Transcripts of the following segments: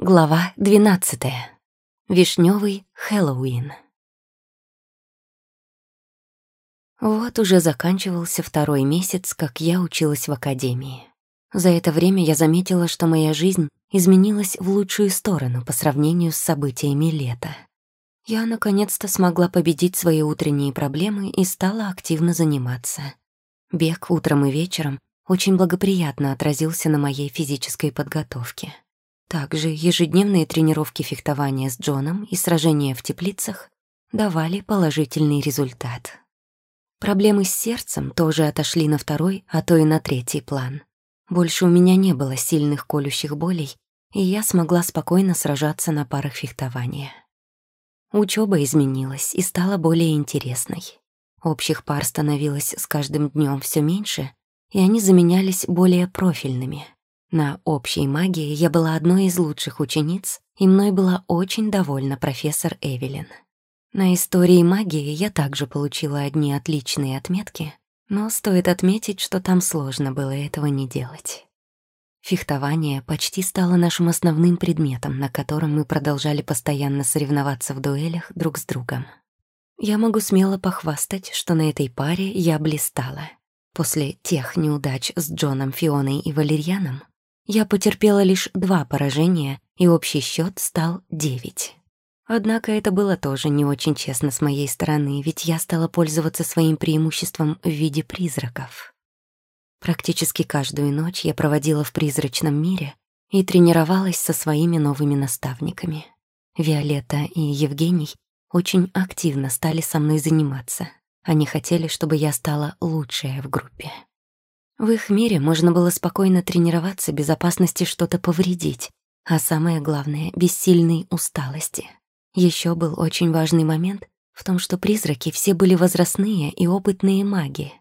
Глава 12. Вишневый Хэллоуин. Вот уже заканчивался второй месяц, как я училась в академии. За это время я заметила, что моя жизнь изменилась в лучшую сторону по сравнению с событиями лета. Я наконец-то смогла победить свои утренние проблемы и стала активно заниматься. Бег утром и вечером очень благоприятно отразился на моей физической подготовке. Также ежедневные тренировки фехтования с Джоном и сражения в теплицах давали положительный результат. Проблемы с сердцем тоже отошли на второй, а то и на третий план. Больше у меня не было сильных колющих болей, и я смогла спокойно сражаться на парах фехтования. Учёба изменилась и стала более интересной. Общих пар становилось с каждым днём всё меньше, и они заменялись более профильными — на общей магии я была одной из лучших учениц, и мной была очень довольна профессор Эвелин. На истории магии я также получила одни отличные отметки, но стоит отметить, что там сложно было этого не делать. Фехтование почти стало нашим основным предметом, на котором мы продолжали постоянно соревноваться в дуэлях друг с другом. Я могу смело похвастать, что на этой паре я блистала. После тех неудач с Джоном, Фионой и Валерьяном я потерпела лишь два поражения, и общий счет стал девять. Однако это было тоже не очень честно с моей стороны, ведь я стала пользоваться своим преимуществом в виде призраков. Практически каждую ночь я проводила в призрачном мире и тренировалась со своими новыми наставниками. Виолетта и Евгений очень активно стали со мной заниматься. Они хотели, чтобы я стала лучшая в группе. В их мире можно было спокойно тренироваться без опасности что-то повредить, а самое главное — без сильной усталости. Еще был очень важный момент в том, что призраки все были возрастные и опытные маги.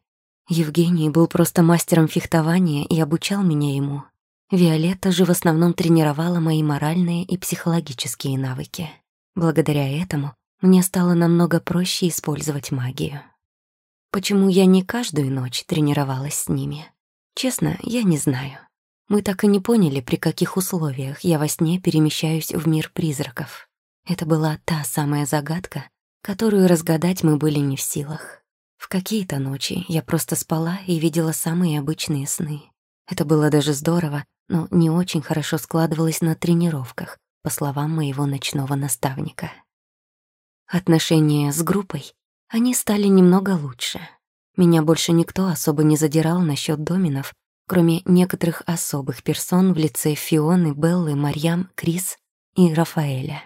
Евгений был просто мастером фехтования и обучал меня ему. Виолетта же в основном тренировала мои моральные и психологические навыки. Благодаря этому мне стало намного проще использовать магию. Почему я не каждую ночь тренировалась с ними? Честно, я не знаю. Мы так и не поняли, при каких условиях я во сне перемещаюсь в мир призраков. Это была та самая загадка, которую разгадать мы были не в силах. В какие-то ночи я просто спала и видела самые обычные сны. Это было даже здорово, но не очень хорошо складывалось на тренировках, по словам моего ночного наставника. Отношения с группой они стали немного лучше. Меня больше никто особо не задирал насчет доминов, кроме некоторых особых персон в лице Фионы, Беллы, Марьям, Крис и Рафаэля.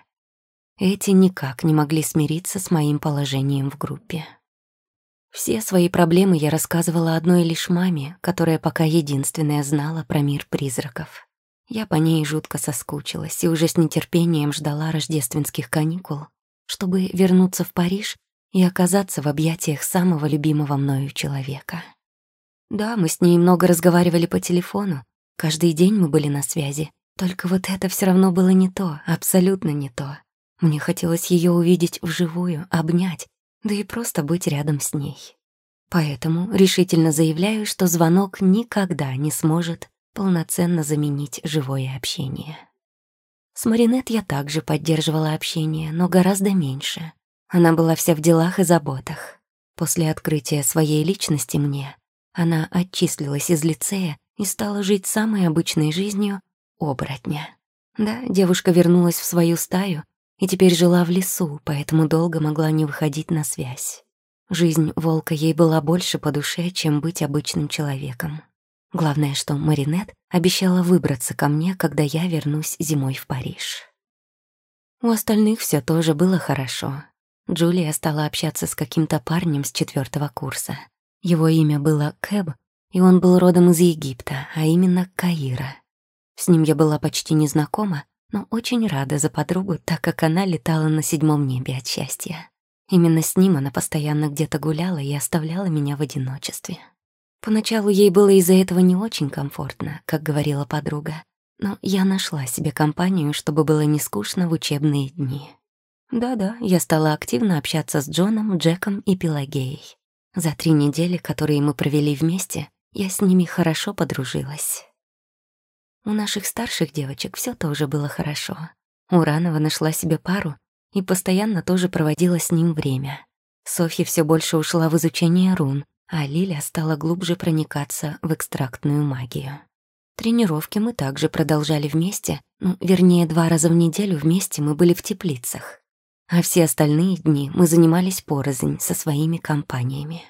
Эти никак не могли смириться с моим положением в группе. Все свои проблемы я рассказывала одной лишь маме, которая пока единственная знала про мир призраков. Я по ней жутко соскучилась и уже с нетерпением ждала рождественских каникул, чтобы вернуться в Париж и оказаться в объятиях самого любимого мною человека. Да, мы с ней много разговаривали по телефону, каждый день мы были на связи, только вот это все равно было не то, абсолютно не то. Мне хотелось ее увидеть вживую, обнять, да и просто быть рядом с ней. Поэтому решительно заявляю, что звонок никогда не сможет полноценно заменить живое общение. С Маринет я также поддерживала общение, но гораздо меньше. Она была вся в делах и заботах. После открытия своей личности мне она отчислилась из лицея и стала жить самой обычной жизнью оборотня. Да, девушка вернулась в свою стаю и теперь жила в лесу, поэтому долго могла не выходить на связь. Жизнь волка ей была больше по душе, чем быть обычным человеком. Главное, что Маринет обещала выбраться ко мне, когда я вернусь зимой в Париж. У остальных все тоже было хорошо. Джулия стала общаться с каким-то парнем с четвертого курса. Его имя было Кэб, и он был родом из Египта, а именно Каира. С ним я была почти незнакома, но очень рада за подругу, так как она летала на седьмом небе от счастья. Именно с ним она постоянно где-то гуляла и оставляла меня в одиночестве. Поначалу ей было из-за этого не очень комфортно, как говорила подруга, но я нашла себе компанию, чтобы было не скучно в учебные дни. Да-да, я стала активно общаться с Джоном, Джеком и Пелагеей. За три недели, которые мы провели вместе, я с ними хорошо подружилась. У наших старших девочек все тоже было хорошо. Уранова нашла себе пару и постоянно тоже проводила с ним время. Софья все больше ушла в изучение рун, а Лиля стала глубже проникаться в экстрактную магию. Тренировки мы также продолжали вместе, ну, вернее, два раза в неделю вместе мы были в теплицах. А все остальные дни мы занимались порознь со своими компаниями.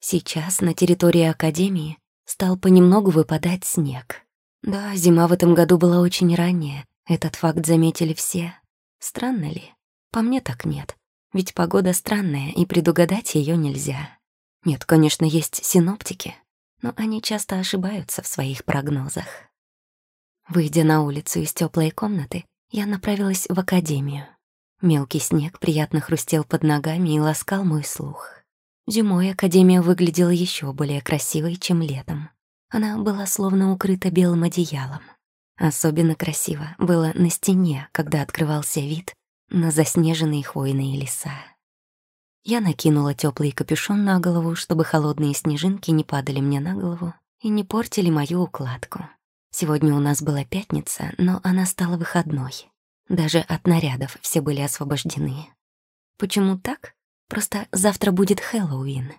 Сейчас на территории Академии стал понемногу выпадать снег. Да, зима в этом году была очень ранняя, этот факт заметили все. Странно ли? По мне так нет. Ведь погода странная, и предугадать ее нельзя. Нет, конечно, есть синоптики, но они часто ошибаются в своих прогнозах. Выйдя на улицу из теплой комнаты, я направилась в академию. Мелкий снег приятно хрустел под ногами и ласкал мой слух. Зимой академия выглядела еще более красивой, чем летом. Она была словно укрыта белым одеялом. Особенно красиво было на стене, когда открывался вид на заснеженные хвойные леса. Я накинула теплый капюшон на голову, чтобы холодные снежинки не падали мне на голову и не портили мою укладку. Сегодня у нас была пятница, но она стала выходной. Даже от нарядов все были освобождены. Почему так? Просто завтра будет Хэллоуин.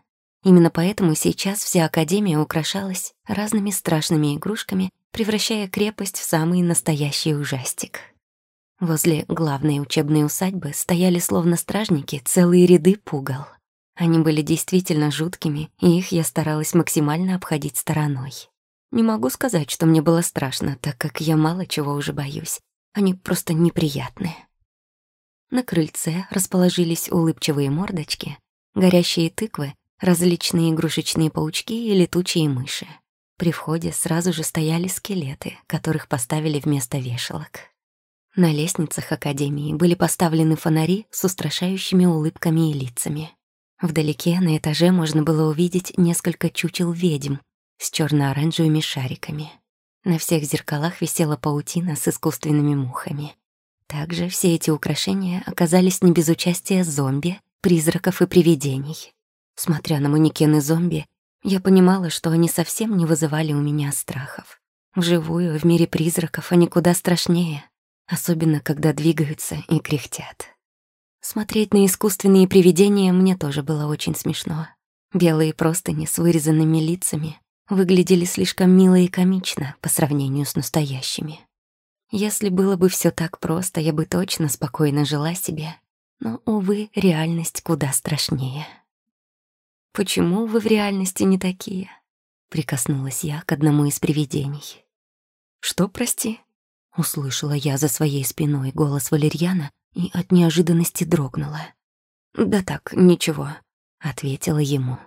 Именно поэтому сейчас вся Академия украшалась разными страшными игрушками, превращая крепость в самый настоящий ужастик. Возле главной учебной усадьбы стояли словно стражники целые ряды пугал. Они были действительно жуткими, и их я старалась максимально обходить стороной. Не могу сказать, что мне было страшно, так как я мало чего уже боюсь. Они просто неприятные. На крыльце расположились улыбчивые мордочки, горящие тыквы различные игрушечные паучки и летучие мыши. При входе сразу же стояли скелеты, которых поставили вместо вешалок. На лестницах Академии были поставлены фонари с устрашающими улыбками и лицами. Вдалеке на этаже можно было увидеть несколько чучел ведьм с черно оранжевыми шариками. На всех зеркалах висела паутина с искусственными мухами. Также все эти украшения оказались не без участия зомби, призраков и привидений. Смотря на манекены зомби, я понимала, что они совсем не вызывали у меня страхов. Вживую, в мире призраков, они куда страшнее, особенно когда двигаются и кряхтят. Смотреть на искусственные привидения мне тоже было очень смешно. Белые простыни с вырезанными лицами выглядели слишком мило и комично по сравнению с настоящими. Если было бы все так просто, я бы точно спокойно жила себе. Но, увы, реальность куда страшнее. «Почему вы в реальности не такие?» Прикоснулась я к одному из привидений. «Что, прости?» Услышала я за своей спиной голос Валерьяна и от неожиданности дрогнула. «Да так, ничего», — ответила ему.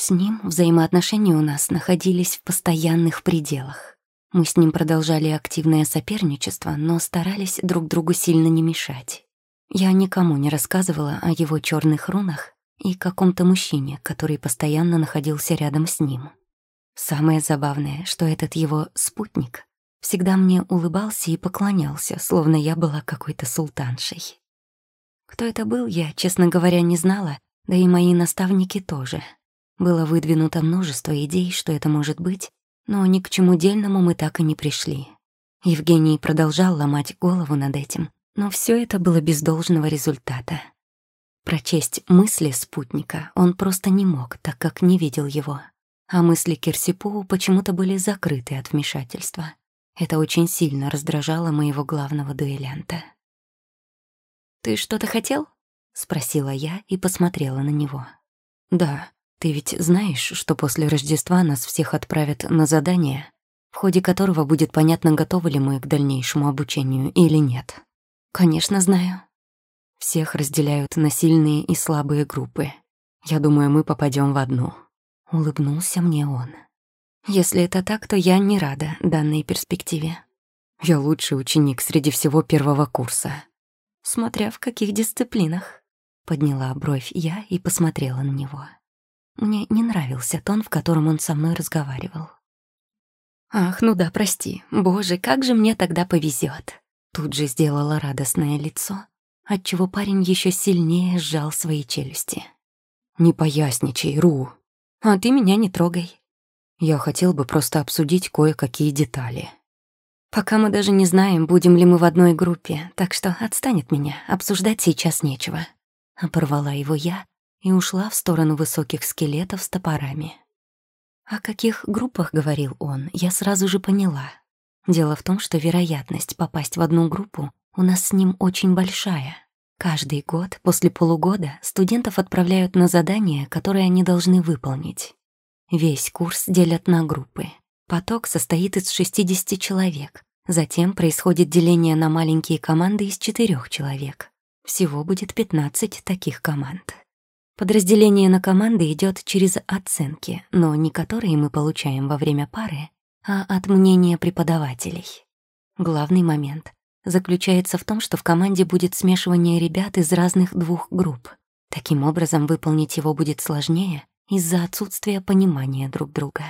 С ним взаимоотношения у нас находились в постоянных пределах. Мы с ним продолжали активное соперничество, но старались друг другу сильно не мешать. Я никому не рассказывала о его черных рунах и каком-то мужчине, который постоянно находился рядом с ним. Самое забавное, что этот его спутник всегда мне улыбался и поклонялся, словно я была какой-то султаншей. Кто это был, я, честно говоря, не знала, да и мои наставники тоже. Было выдвинуто множество идей, что это может быть, но ни к чему дельному мы так и не пришли. Евгений продолжал ломать голову над этим, но все это было без должного результата. Прочесть мысли спутника он просто не мог, так как не видел его. А мысли Кирсипу почему-то были закрыты от вмешательства. Это очень сильно раздражало моего главного дуэлянта. «Ты что-то хотел?» — спросила я и посмотрела на него. «Да, ты ведь знаешь, что после Рождества нас всех отправят на задание, в ходе которого будет понятно, готовы ли мы к дальнейшему обучению или нет?» «Конечно, знаю», всех разделяют на сильные и слабые группы. Я думаю, мы попадем в одну. Улыбнулся мне он. Если это так, то я не рада данной перспективе. Я лучший ученик среди всего первого курса. Смотря в каких дисциплинах. Подняла бровь я и посмотрела на него. Мне не нравился тон, в котором он со мной разговаривал. «Ах, ну да, прости. Боже, как же мне тогда повезет. Тут же сделала радостное лицо отчего парень еще сильнее сжал свои челюсти. «Не поясничай, Ру. А ты меня не трогай». Я хотел бы просто обсудить кое-какие детали. Пока мы даже не знаем, будем ли мы в одной группе, так что отстань от меня, обсуждать сейчас нечего. Оборвала его я и ушла в сторону высоких скелетов с топорами. О каких группах говорил он, я сразу же поняла. Дело в том, что вероятность попасть в одну группу у нас с ним очень большая. Каждый год после полугода студентов отправляют на задания, которые они должны выполнить. Весь курс делят на группы. Поток состоит из 60 человек. Затем происходит деление на маленькие команды из четырех человек. Всего будет 15 таких команд. Подразделение на команды идет через оценки, но не которые мы получаем во время пары, а от мнения преподавателей. Главный момент заключается в том, что в команде будет смешивание ребят из разных двух групп. Таким образом, выполнить его будет сложнее из-за отсутствия понимания друг друга.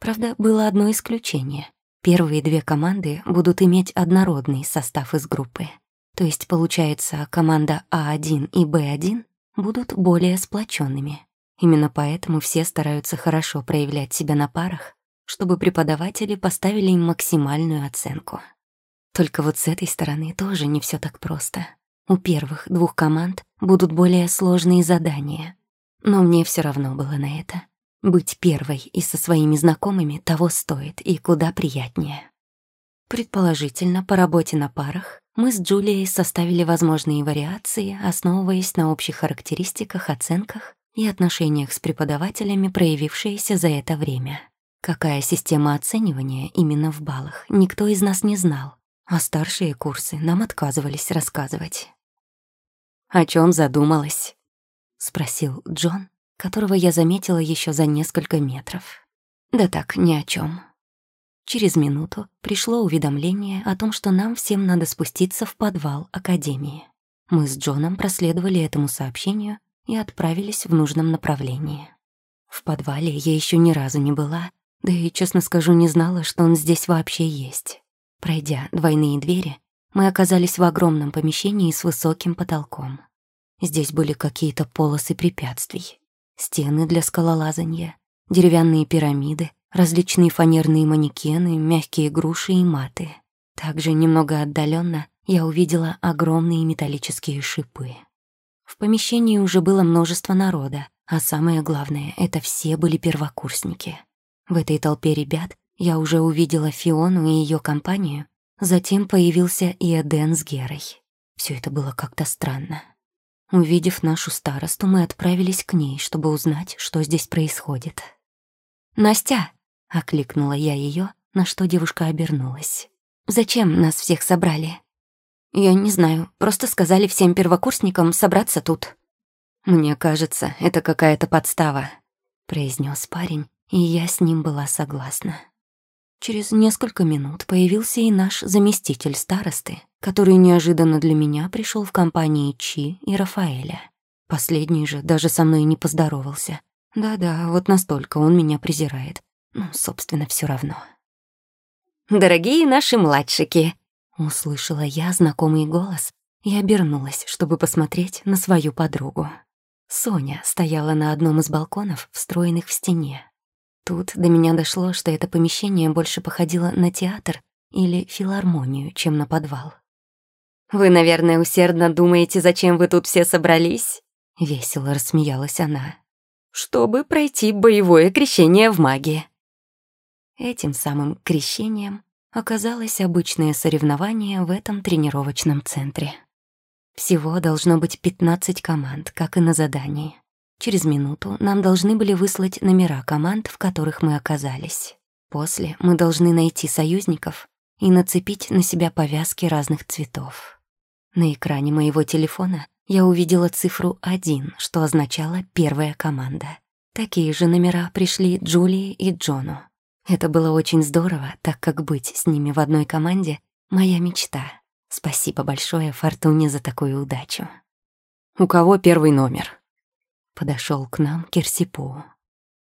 Правда, было одно исключение. Первые две команды будут иметь однородный состав из группы. То есть, получается, команда А1 и Б1 будут более сплоченными. Именно поэтому все стараются хорошо проявлять себя на парах, чтобы преподаватели поставили им максимальную оценку. Только вот с этой стороны тоже не все так просто. У первых двух команд будут более сложные задания. Но мне все равно было на это. Быть первой и со своими знакомыми того стоит и куда приятнее. Предположительно, по работе на парах мы с Джулией составили возможные вариации, основываясь на общих характеристиках, оценках и отношениях с преподавателями, проявившиеся за это время. Какая система оценивания именно в баллах, никто из нас не знал, а старшие курсы нам отказывались рассказывать. «О чем задумалась?» — спросил Джон, которого я заметила еще за несколько метров. «Да так, ни о чем. Через минуту пришло уведомление о том, что нам всем надо спуститься в подвал Академии. Мы с Джоном проследовали этому сообщению и отправились в нужном направлении. В подвале я еще ни разу не была, да и, честно скажу, не знала, что он здесь вообще есть. Пройдя двойные двери, мы оказались в огромном помещении с высоким потолком. Здесь были какие-то полосы препятствий, стены для скалолазания, деревянные пирамиды, различные фанерные манекены, мягкие груши и маты. Также немного отдаленно я увидела огромные металлические шипы. В помещении уже было множество народа, а самое главное, это все были первокурсники. В этой толпе ребят я уже увидела Фиону и ее компанию, затем появился и Эден с Герой. Все это было как-то странно. Увидев нашу старосту, мы отправились к ней, чтобы узнать, что здесь происходит. «Настя!» Окликнула я ее, на что девушка обернулась. «Зачем нас всех собрали?» «Я не знаю, просто сказали всем первокурсникам собраться тут». «Мне кажется, это какая-то подстава», — произнес парень, и я с ним была согласна. Через несколько минут появился и наш заместитель старосты, который неожиданно для меня пришел в компании Чи и Рафаэля. Последний же даже со мной не поздоровался. Да-да, вот настолько он меня презирает, ну, собственно, все равно. «Дорогие наши младшики!» — услышала я знакомый голос и обернулась, чтобы посмотреть на свою подругу. Соня стояла на одном из балконов, встроенных в стене. Тут до меня дошло, что это помещение больше походило на театр или филармонию, чем на подвал. «Вы, наверное, усердно думаете, зачем вы тут все собрались?» — весело рассмеялась она. «Чтобы пройти боевое крещение в магии. Этим самым крещением оказалось обычное соревнование в этом тренировочном центре. Всего должно быть 15 команд, как и на задании. Через минуту нам должны были выслать номера команд, в которых мы оказались. После мы должны найти союзников и нацепить на себя повязки разных цветов. На экране моего телефона я увидела цифру 1, что означало «первая команда». Такие же номера пришли Джулии и Джону. Это было очень здорово, так как быть с ними в одной команде — моя мечта. Спасибо большое Фортуне за такую удачу. «У кого первый номер?» Подошел к нам Кирсипу.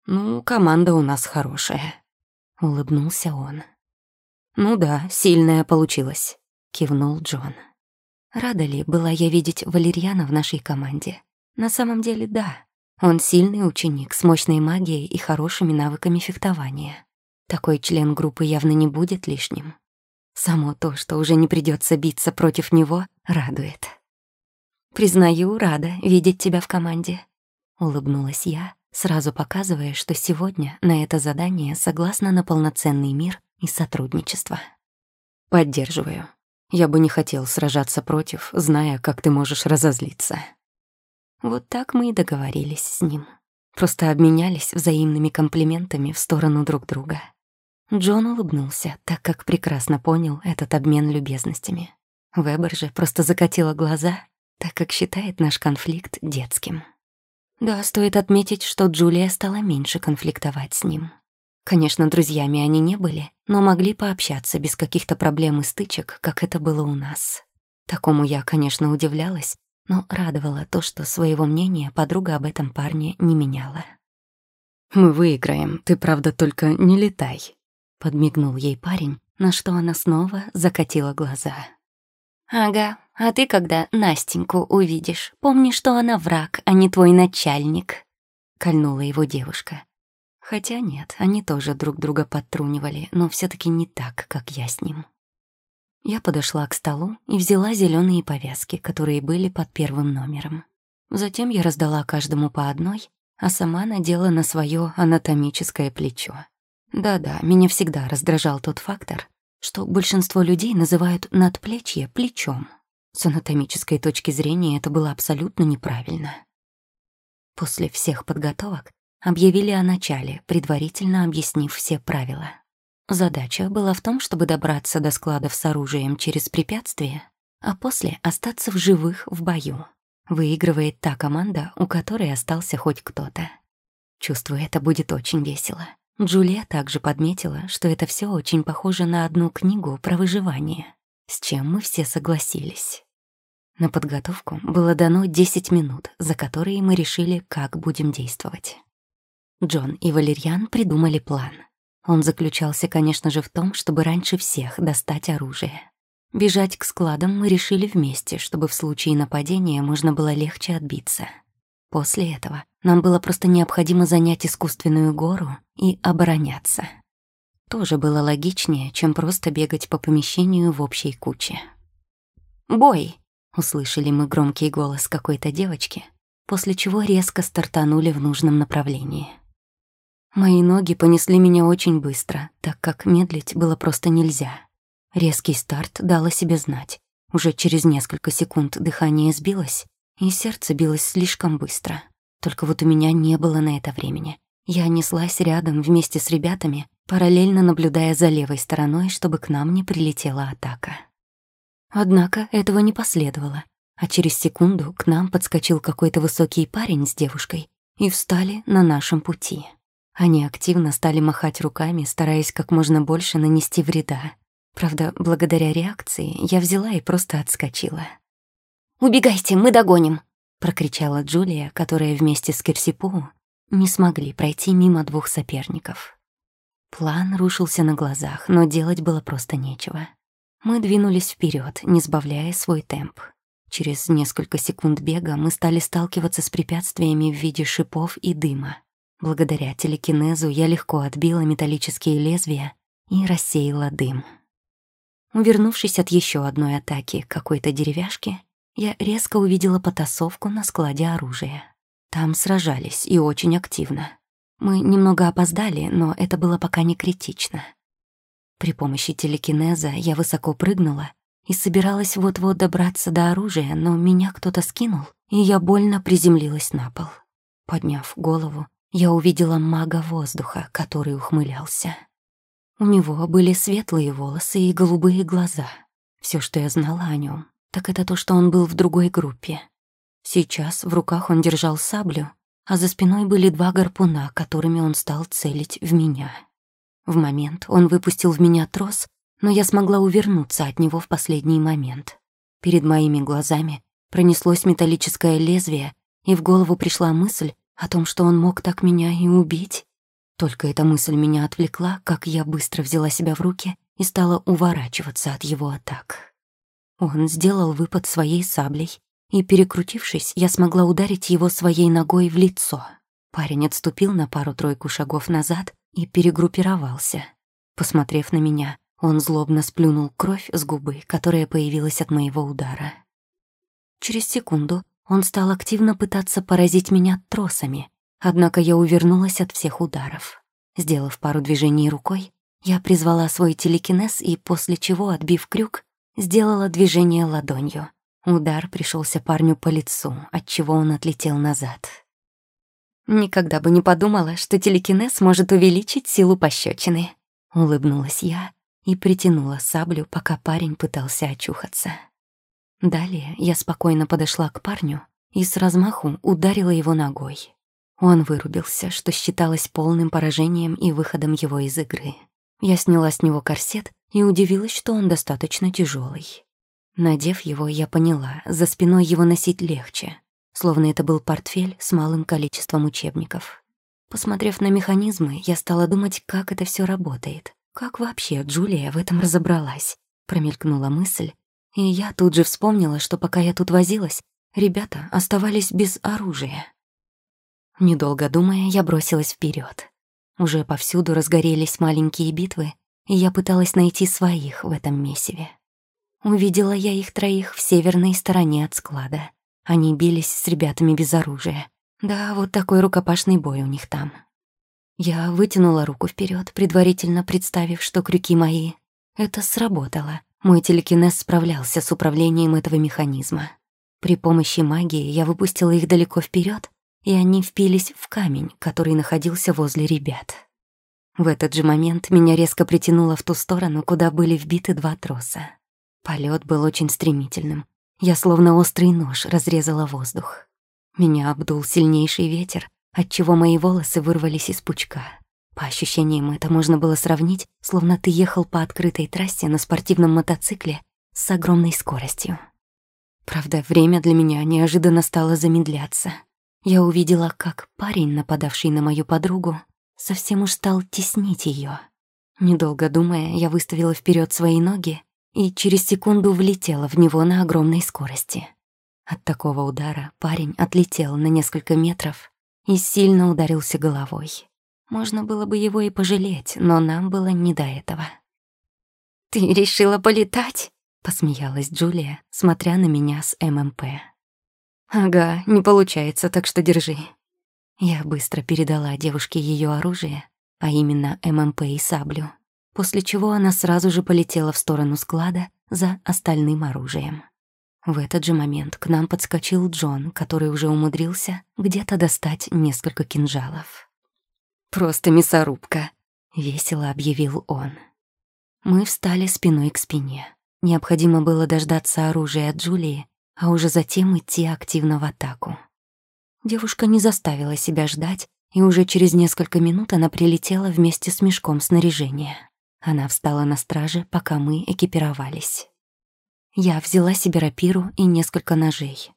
«Ну, команда у нас хорошая», — улыбнулся он. «Ну да, сильная получилась», — кивнул Джон. Рада ли была я видеть Валерьяна в нашей команде? На самом деле, да. Он сильный ученик с мощной магией и хорошими навыками фехтования. Такой член группы явно не будет лишним. Само то, что уже не придется биться против него, радует. «Признаю, рада видеть тебя в команде», — улыбнулась я, сразу показывая, что сегодня на это задание согласна на полноценный мир и сотрудничество. «Поддерживаю. Я бы не хотел сражаться против, зная, как ты можешь разозлиться». Вот так мы и договорились с ним. Просто обменялись взаимными комплиментами в сторону друг друга. Джон улыбнулся, так как прекрасно понял этот обмен любезностями. Вебер же просто закатила глаза, так как считает наш конфликт детским. Да, стоит отметить, что Джулия стала меньше конфликтовать с ним. Конечно, друзьями они не были, но могли пообщаться без каких-то проблем и стычек, как это было у нас. Такому я, конечно, удивлялась, но радовало то, что своего мнения подруга об этом парне не меняла. «Мы выиграем, ты, правда, только не летай», — подмигнул ей парень, на что она снова закатила глаза. «Ага, а ты когда Настеньку увидишь, помни, что она враг, а не твой начальник», — кольнула его девушка. Хотя нет, они тоже друг друга подтрунивали, но все таки не так, как я с ним. Я подошла к столу и взяла зеленые повязки, которые были под первым номером. Затем я раздала каждому по одной, а сама надела на свое анатомическое плечо. Да-да, меня всегда раздражал тот фактор, что большинство людей называют надплечье плечом. С анатомической точки зрения это было абсолютно неправильно. После всех подготовок объявили о начале, предварительно объяснив все правила. Задача была в том, чтобы добраться до складов с оружием через препятствия, а после остаться в живых в бою. Выигрывает та команда, у которой остался хоть кто-то. Чувствую, это будет очень весело. Джулия также подметила, что это все очень похоже на одну книгу про выживание, с чем мы все согласились. На подготовку было дано 10 минут, за которые мы решили, как будем действовать. Джон и Валерьян придумали план — он заключался, конечно же, в том, чтобы раньше всех достать оружие. Бежать к складам мы решили вместе, чтобы в случае нападения можно было легче отбиться. После этого нам было просто необходимо занять искусственную гору и обороняться. Тоже было логичнее, чем просто бегать по помещению в общей куче. «Бой!» — услышали мы громкий голос какой-то девочки, после чего резко стартанули в нужном направлении. Мои ноги понесли меня очень быстро, так как медлить было просто нельзя. Резкий старт дал о себе знать. Уже через несколько секунд дыхание сбилось, и сердце билось слишком быстро. Только вот у меня не было на это времени. Я неслась рядом вместе с ребятами, параллельно наблюдая за левой стороной, чтобы к нам не прилетела атака. Однако этого не последовало, а через секунду к нам подскочил какой-то высокий парень с девушкой и встали на нашем пути. Они активно стали махать руками, стараясь как можно больше нанести вреда. Правда, благодаря реакции я взяла и просто отскочила. «Убегайте, мы догоним!» — прокричала Джулия, которая вместе с Кирсипу не смогли пройти мимо двух соперников. План рушился на глазах, но делать было просто нечего. Мы двинулись вперед, не сбавляя свой темп. Через несколько секунд бега мы стали сталкиваться с препятствиями в виде шипов и дыма. Благодаря телекинезу я легко отбила металлические лезвия и рассеяла дым. Увернувшись от еще одной атаки какой-то деревяшки, я резко увидела потасовку на складе оружия. Там сражались и очень активно. Мы немного опоздали, но это было пока не критично. При помощи телекинеза я высоко прыгнула и собиралась вот-вот добраться до оружия, но меня кто-то скинул, и я больно приземлилась на пол. Подняв голову, я увидела мага воздуха, который ухмылялся. У него были светлые волосы и голубые глаза. Все, что я знала о нем, так это то, что он был в другой группе. Сейчас в руках он держал саблю, а за спиной были два гарпуна, которыми он стал целить в меня. В момент он выпустил в меня трос, но я смогла увернуться от него в последний момент. Перед моими глазами пронеслось металлическое лезвие, и в голову пришла мысль, о том, что он мог так меня и убить? Только эта мысль меня отвлекла, как я быстро взяла себя в руки и стала уворачиваться от его атак. Он сделал выпад своей саблей, и, перекрутившись, я смогла ударить его своей ногой в лицо. Парень отступил на пару-тройку шагов назад и перегруппировался. Посмотрев на меня, он злобно сплюнул кровь с губы, которая появилась от моего удара. Через секунду он стал активно пытаться поразить меня тросами, однако я увернулась от всех ударов. Сделав пару движений рукой, я призвала свой телекинез и, после чего, отбив крюк, сделала движение ладонью. Удар пришелся парню по лицу, отчего он отлетел назад. «Никогда бы не подумала, что телекинез может увеличить силу пощечины», — улыбнулась я и притянула саблю, пока парень пытался очухаться. Далее я спокойно подошла к парню и с размаху ударила его ногой. Он вырубился, что считалось полным поражением и выходом его из игры. Я сняла с него корсет и удивилась, что он достаточно тяжелый. Надев его, я поняла, за спиной его носить легче, словно это был портфель с малым количеством учебников. Посмотрев на механизмы, я стала думать, как это все работает. Как вообще Джулия в этом разобралась? Промелькнула мысль, и я тут же вспомнила, что пока я тут возилась, ребята оставались без оружия. Недолго думая, я бросилась вперед. Уже повсюду разгорелись маленькие битвы, и я пыталась найти своих в этом месиве. Увидела я их троих в северной стороне от склада. Они бились с ребятами без оружия. Да, вот такой рукопашный бой у них там. Я вытянула руку вперед, предварительно представив, что крюки мои. Это сработало. Мой телекинез справлялся с управлением этого механизма. При помощи магии я выпустила их далеко вперед, и они впились в камень, который находился возле ребят. В этот же момент меня резко притянуло в ту сторону, куда были вбиты два троса. Полет был очень стремительным. Я словно острый нож разрезала воздух. Меня обдул сильнейший ветер, отчего мои волосы вырвались из пучка. По ощущениям, это можно было сравнить, словно ты ехал по открытой трассе на спортивном мотоцикле с огромной скоростью. Правда, время для меня неожиданно стало замедляться. Я увидела, как парень, нападавший на мою подругу, совсем уж стал теснить ее. Недолго думая, я выставила вперед свои ноги и через секунду влетела в него на огромной скорости. От такого удара парень отлетел на несколько метров и сильно ударился головой. Можно было бы его и пожалеть, но нам было не до этого. «Ты решила полетать?» — посмеялась Джулия, смотря на меня с ММП. «Ага, не получается, так что держи». Я быстро передала девушке ее оружие, а именно ММП и саблю, после чего она сразу же полетела в сторону склада за остальным оружием. В этот же момент к нам подскочил Джон, который уже умудрился где-то достать несколько кинжалов. Просто мясорубка», — весело объявил он. Мы встали спиной к спине. Необходимо было дождаться оружия от Джулии, а уже затем идти активно в атаку. Девушка не заставила себя ждать, и уже через несколько минут она прилетела вместе с мешком снаряжения. Она встала на страже, пока мы экипировались. Я взяла себе рапиру и несколько ножей.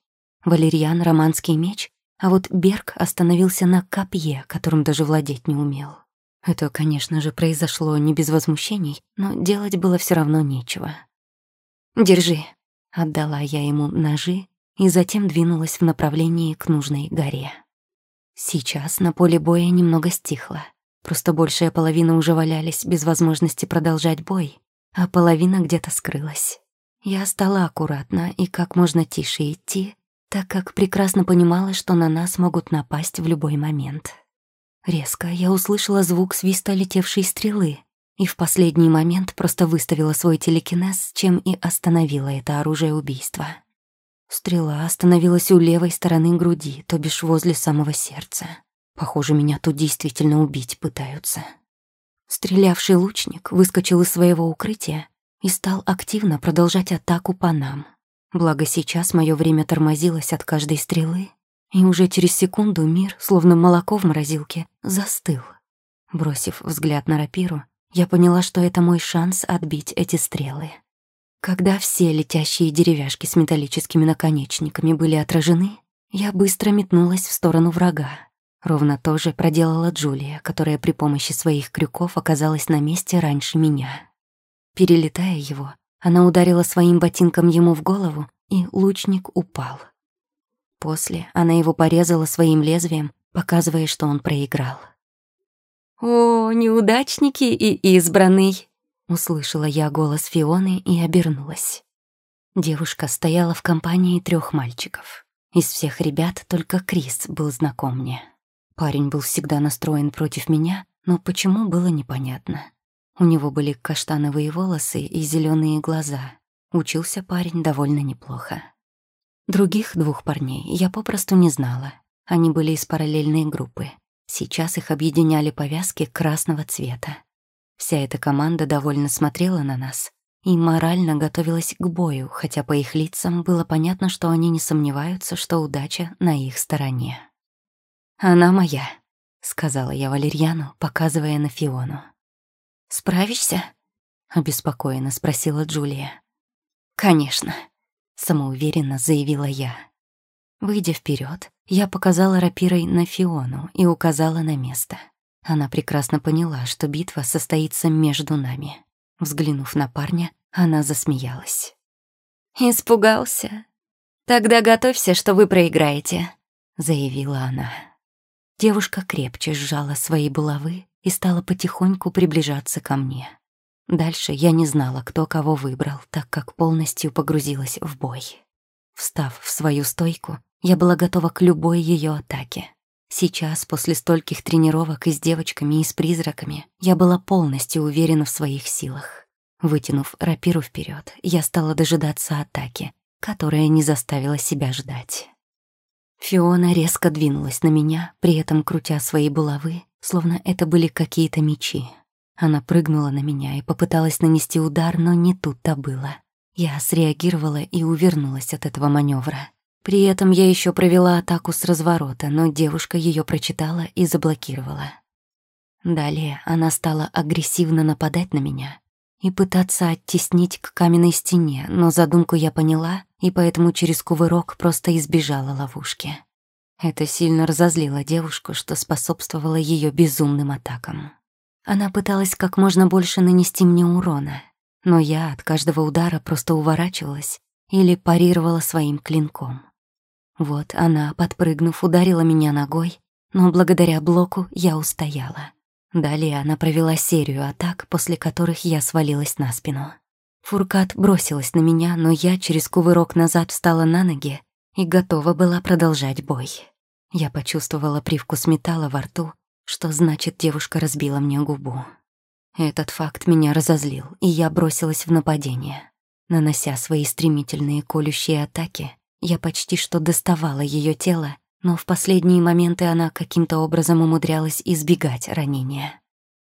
Валерьян — романский меч, а вот Берг остановился на копье, которым даже владеть не умел. Это, конечно же, произошло не без возмущений, но делать было все равно нечего. «Держи», — отдала я ему ножи и затем двинулась в направлении к нужной горе. Сейчас на поле боя немного стихло. Просто большая половина уже валялись без возможности продолжать бой, а половина где-то скрылась. Я стала аккуратно и как можно тише идти, так как прекрасно понимала, что на нас могут напасть в любой момент. Резко я услышала звук свиста летевшей стрелы и в последний момент просто выставила свой телекинез, чем и остановила это оружие убийства. Стрела остановилась у левой стороны груди, то бишь возле самого сердца. Похоже, меня тут действительно убить пытаются. Стрелявший лучник выскочил из своего укрытия и стал активно продолжать атаку по нам — Благо сейчас мое время тормозилось от каждой стрелы, и уже через секунду мир, словно молоко в морозилке, застыл. Бросив взгляд на рапиру, я поняла, что это мой шанс отбить эти стрелы. Когда все летящие деревяшки с металлическими наконечниками были отражены, я быстро метнулась в сторону врага. Ровно то же проделала Джулия, которая при помощи своих крюков оказалась на месте раньше меня. Перелетая его, она ударила своим ботинком ему в голову, и лучник упал. После она его порезала своим лезвием, показывая, что он проиграл. «О, неудачники и избранный!» Услышала я голос Фионы и обернулась. Девушка стояла в компании трех мальчиков. Из всех ребят только Крис был знаком мне. Парень был всегда настроен против меня, но почему было непонятно. У него были каштановые волосы и зеленые глаза. Учился парень довольно неплохо. Других двух парней я попросту не знала. Они были из параллельной группы. Сейчас их объединяли повязки красного цвета. Вся эта команда довольно смотрела на нас и морально готовилась к бою, хотя по их лицам было понятно, что они не сомневаются, что удача на их стороне. «Она моя», — сказала я Валерьяну, показывая на Фиону. «Справишься?» — обеспокоенно спросила Джулия. «Конечно», — самоуверенно заявила я. Выйдя вперед, я показала рапирой на Фиону и указала на место. Она прекрасно поняла, что битва состоится между нами. Взглянув на парня, она засмеялась. «Испугался? Тогда готовься, что вы проиграете», — заявила она. Девушка крепче сжала свои булавы и стала потихоньку приближаться ко мне. Дальше я не знала, кто кого выбрал, так как полностью погрузилась в бой. Встав в свою стойку, я была готова к любой ее атаке. Сейчас, после стольких тренировок и с девочками, и с призраками, я была полностью уверена в своих силах. Вытянув рапиру вперед, я стала дожидаться атаки, которая не заставила себя ждать. Фиона резко двинулась на меня, при этом крутя свои булавы, словно это были какие-то мечи. Она прыгнула на меня и попыталась нанести удар, но не тут-то было. Я среагировала и увернулась от этого маневра. При этом я еще провела атаку с разворота, но девушка ее прочитала и заблокировала. Далее она стала агрессивно нападать на меня и пытаться оттеснить к каменной стене, но задумку я поняла, и поэтому через кувырок просто избежала ловушки. Это сильно разозлило девушку, что способствовало ее безумным атакам. Она пыталась как можно больше нанести мне урона, но я от каждого удара просто уворачивалась или парировала своим клинком. Вот она, подпрыгнув, ударила меня ногой, но благодаря блоку я устояла. Далее она провела серию атак, после которых я свалилась на спину. Фуркат бросилась на меня, но я через кувырок назад встала на ноги и готова была продолжать бой. Я почувствовала привкус металла во рту, что значит девушка разбила мне губу. Этот факт меня разозлил, и я бросилась в нападение. Нанося свои стремительные колющие атаки, я почти что доставала ее тело, но в последние моменты она каким-то образом умудрялась избегать ранения.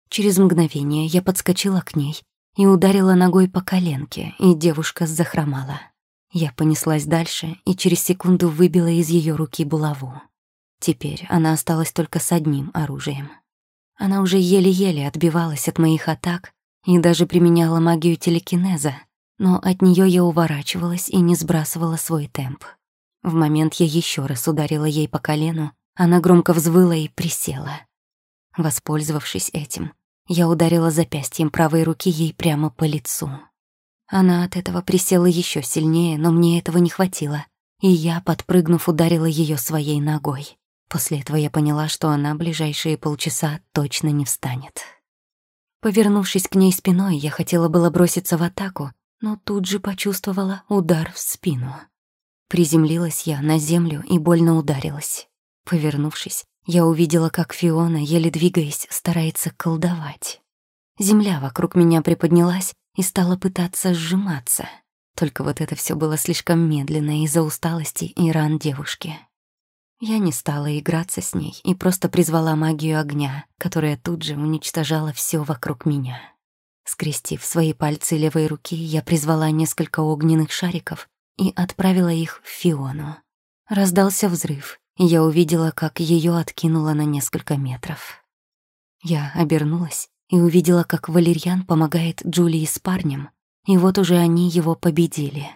Через мгновение я подскочила к ней и ударила ногой по коленке, и девушка захромала. Я понеслась дальше и через секунду выбила из ее руки булаву. Теперь она осталась только с одним оружием. Она уже еле-еле отбивалась от моих атак и даже применяла магию телекинеза, но от нее я уворачивалась и не сбрасывала свой темп. В момент я еще раз ударила ей по колену, она громко взвыла и присела. Воспользовавшись этим, я ударила запястьем правой руки ей прямо по лицу. Она от этого присела еще сильнее, но мне этого не хватило, и я, подпрыгнув, ударила ее своей ногой. После этого я поняла, что она ближайшие полчаса точно не встанет. Повернувшись к ней спиной, я хотела было броситься в атаку, но тут же почувствовала удар в спину. Приземлилась я на землю и больно ударилась. Повернувшись, я увидела, как Фиона, еле двигаясь, старается колдовать. Земля вокруг меня приподнялась и стала пытаться сжиматься. Только вот это все было слишком медленно из-за усталости и ран девушки. Я не стала играться с ней и просто призвала магию огня, которая тут же уничтожала все вокруг меня. Скрестив свои пальцы левой руки, я призвала несколько огненных шариков и отправила их в Фиону. Раздался взрыв, и я увидела, как ее откинуло на несколько метров. Я обернулась и увидела, как Валерьян помогает Джулии с парнем, и вот уже они его победили.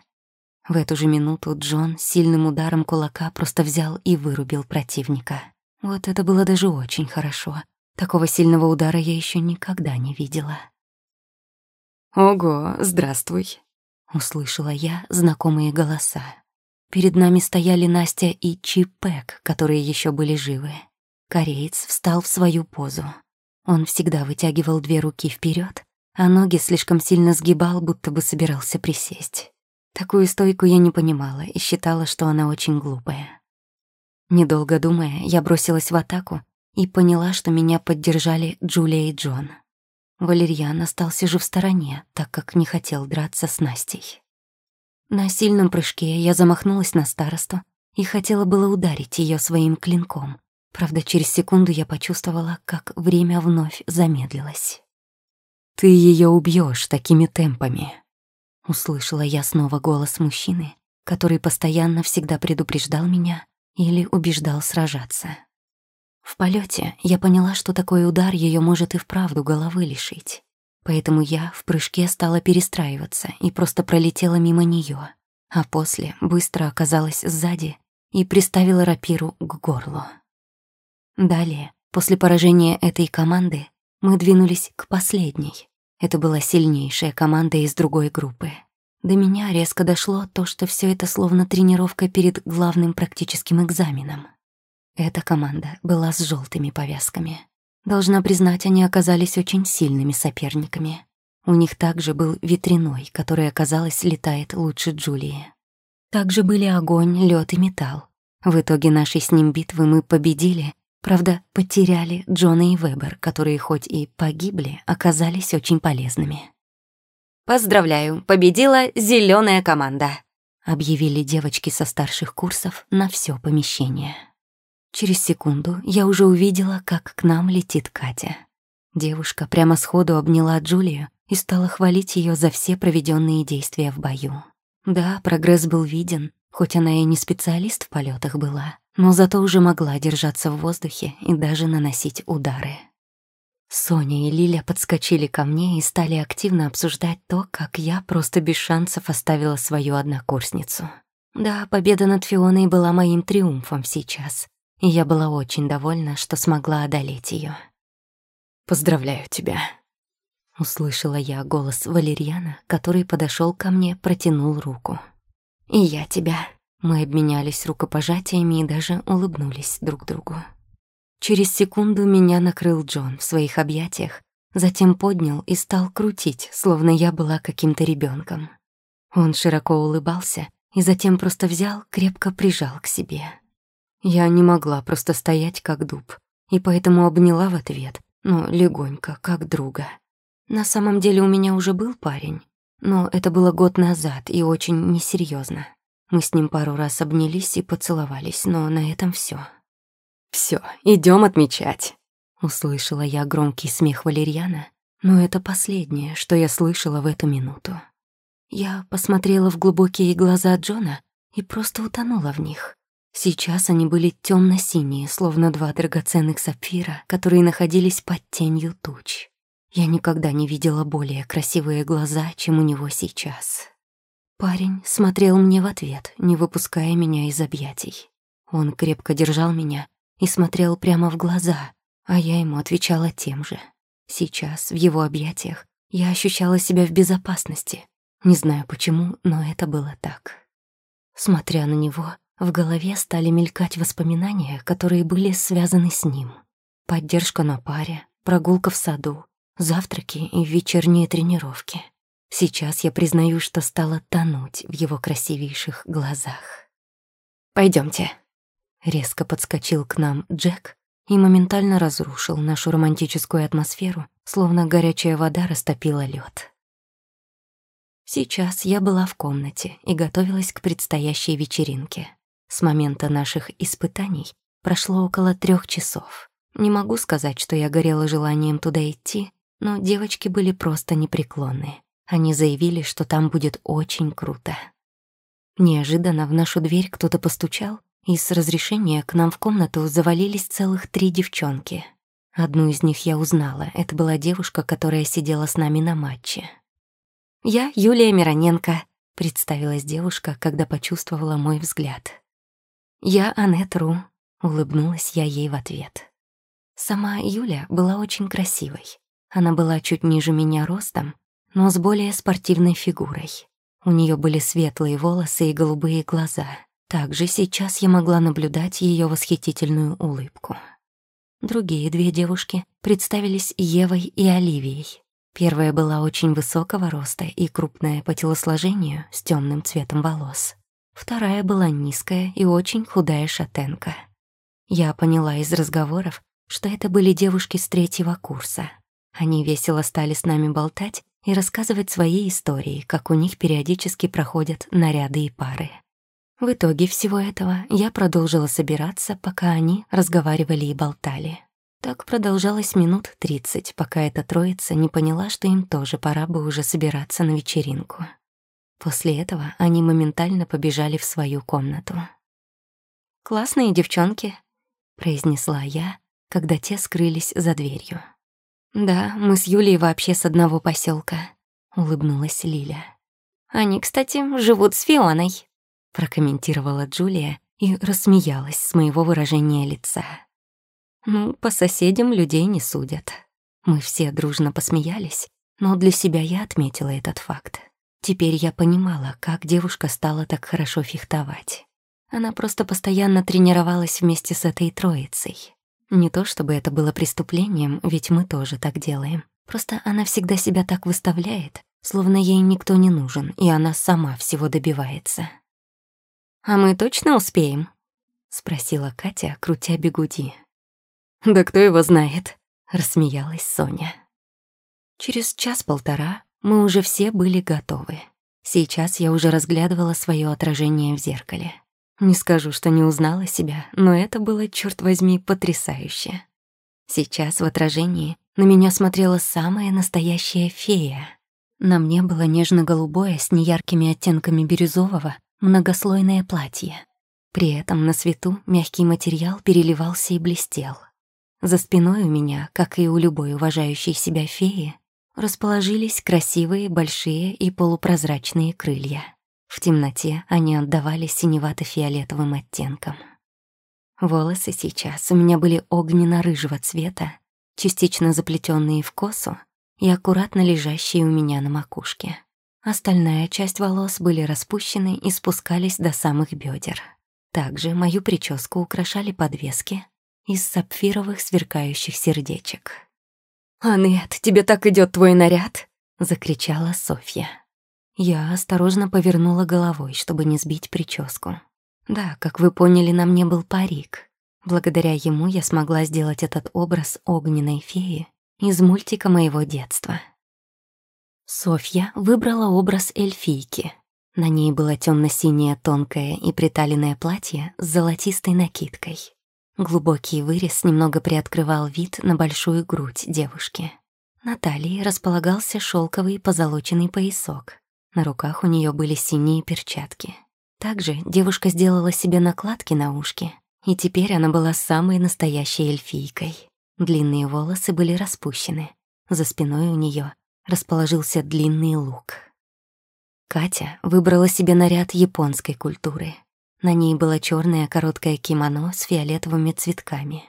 В эту же минуту Джон сильным ударом кулака просто взял и вырубил противника. Вот это было даже очень хорошо. Такого сильного удара я еще никогда не видела. «Ого, здравствуй!» — услышала я знакомые голоса. перед нами стояли Настя и Чипек, которые еще были живы. Кореец встал в свою позу. Он всегда вытягивал две руки вперед, а ноги слишком сильно сгибал, будто бы собирался присесть. Такую стойку я не понимала и считала, что она очень глупая. Недолго думая, я бросилась в атаку и поняла, что меня поддержали Джулия и Джон. Валерьян остался же в стороне, так как не хотел драться с Настей. На сильном прыжке я замахнулась на старосту и хотела было ударить ее своим клинком. Правда, через секунду я почувствовала, как время вновь замедлилось. «Ты ее убьешь такими темпами», — услышала я снова голос мужчины, который постоянно всегда предупреждал меня или убеждал сражаться. В полете я поняла, что такой удар ее может и вправду головы лишить. Поэтому я в прыжке стала перестраиваться и просто пролетела мимо нее, а после быстро оказалась сзади и приставила рапиру к горлу. Далее, после поражения этой команды, мы двинулись к последней. Это была сильнейшая команда из другой группы. До меня резко дошло то, что все это словно тренировка перед главным практическим экзаменом. Эта команда была с желтыми повязками. Должна признать, они оказались очень сильными соперниками. У них также был ветряной, который, оказалось, летает лучше Джулии. Также были огонь, лед и металл. В итоге нашей с ним битвы мы победили, правда, потеряли Джона и Вебер, которые хоть и погибли, оказались очень полезными. «Поздравляю, победила зеленая команда», — объявили девочки со старших курсов на все помещение. Через секунду я уже увидела, как к нам летит Катя. Девушка прямо сходу обняла Джулию и стала хвалить ее за все проведенные действия в бою. Да, прогресс был виден, хоть она и не специалист в полетах была, но зато уже могла держаться в воздухе и даже наносить удары. Соня и Лиля подскочили ко мне и стали активно обсуждать то, как я просто без шансов оставила свою однокурсницу. Да, победа над Фионой была моим триумфом сейчас, и я была очень довольна, что смогла одолеть ее. «Поздравляю тебя», — услышала я голос Валерьяна, который подошел ко мне, протянул руку. «И я тебя». Мы обменялись рукопожатиями и даже улыбнулись друг другу. Через секунду меня накрыл Джон в своих объятиях, затем поднял и стал крутить, словно я была каким-то ребенком. Он широко улыбался и затем просто взял, крепко прижал к себе. Я не могла просто стоять как дуб, и поэтому обняла в ответ, но легонько, как друга. На самом деле у меня уже был парень, но это было год назад и очень несерьезно. Мы с ним пару раз обнялись и поцеловались, но на этом все. Все, идем отмечать. Услышала я громкий смех Валерьяна, но это последнее, что я слышала в эту минуту. Я посмотрела в глубокие глаза Джона и просто утонула в них. Сейчас они были темно-синие, словно два драгоценных сапфира, которые находились под тенью туч. Я никогда не видела более красивые глаза, чем у него сейчас. Парень смотрел мне в ответ, не выпуская меня из объятий. Он крепко держал меня и смотрел прямо в глаза, а я ему отвечала тем же. Сейчас, в его объятиях, я ощущала себя в безопасности. Не знаю почему, но это было так. Смотря на него, в голове стали мелькать воспоминания, которые были связаны с ним. Поддержка на паре, прогулка в саду, завтраки и вечерние тренировки. Сейчас я признаю, что стала тонуть в его красивейших глазах. Пойдемте. Резко подскочил к нам Джек и моментально разрушил нашу романтическую атмосферу, словно горячая вода растопила лед. Сейчас я была в комнате и готовилась к предстоящей вечеринке. С момента наших испытаний прошло около трех часов. Не могу сказать, что я горела желанием туда идти, но девочки были просто непреклонны. Они заявили, что там будет очень круто. Неожиданно в нашу дверь кто-то постучал, и с разрешения к нам в комнату завалились целых три девчонки. Одну из них я узнала. Это была девушка, которая сидела с нами на матче. «Я Юлия Мироненко», — представилась девушка, когда почувствовала мой взгляд. «Я Аннет Ру», — улыбнулась я ей в ответ. Сама Юля была очень красивой. Она была чуть ниже меня ростом, но с более спортивной фигурой. У нее были светлые волосы и голубые глаза. Также сейчас я могла наблюдать ее восхитительную улыбку. Другие две девушки представились Евой и Оливией. Первая была очень высокого роста и крупная по телосложению с темным цветом волос. Вторая была низкая и очень худая шатенка. Я поняла из разговоров, что это были девушки с третьего курса. Они весело стали с нами болтать и рассказывать свои истории, как у них периодически проходят наряды и пары. В итоге всего этого я продолжила собираться, пока они разговаривали и болтали. Так продолжалось минут тридцать, пока эта троица не поняла, что им тоже пора бы уже собираться на вечеринку. После этого они моментально побежали в свою комнату. «Классные девчонки», — произнесла я, когда те скрылись за дверью. «Да, мы с Юлей вообще с одного поселка, улыбнулась Лиля. «Они, кстати, живут с Фионой», прокомментировала Джулия и рассмеялась с моего выражения лица. Ну, по соседям людей не судят. Мы все дружно посмеялись, но для себя я отметила этот факт. Теперь я понимала, как девушка стала так хорошо фехтовать. Она просто постоянно тренировалась вместе с этой троицей. Не то чтобы это было преступлением, ведь мы тоже так делаем. Просто она всегда себя так выставляет, словно ей никто не нужен, и она сама всего добивается. «А мы точно успеем?» — спросила Катя, крутя бегуди. «Да кто его знает?» — рассмеялась Соня. Через час-полтора мы уже все были готовы. Сейчас я уже разглядывала свое отражение в зеркале. Не скажу, что не узнала себя, но это было, черт возьми, потрясающе. Сейчас в отражении на меня смотрела самая настоящая фея. На мне было нежно-голубое с неяркими оттенками бирюзового многослойное платье. При этом на свету мягкий материал переливался и блестел. За спиной у меня, как и у любой уважающей себя феи, расположились красивые, большие и полупрозрачные крылья. В темноте они отдавали синевато-фиолетовым оттенком. Волосы сейчас у меня были огненно-рыжего цвета, частично заплетенные в косу и аккуратно лежащие у меня на макушке. Остальная часть волос были распущены и спускались до самых бедер. Также мою прическу украшали подвески из сапфировых сверкающих сердечек. «Анет, тебе так идет твой наряд!» — закричала Софья. Я осторожно повернула головой, чтобы не сбить прическу. Да, как вы поняли, на мне был парик. Благодаря ему я смогла сделать этот образ огненной феи из мультика моего детства. Софья выбрала образ эльфийки. На ней было темно-синее тонкое и приталенное платье с золотистой накидкой. Глубокий вырез немного приоткрывал вид на большую грудь девушки. На талии располагался шелковый позолоченный поясок. На руках у нее были синие перчатки. Также девушка сделала себе накладки на ушки, и теперь она была самой настоящей эльфийкой. Длинные волосы были распущены. За спиной у нее расположился длинный лук. Катя выбрала себе наряд японской культуры. На ней было черное короткое кимоно с фиолетовыми цветками.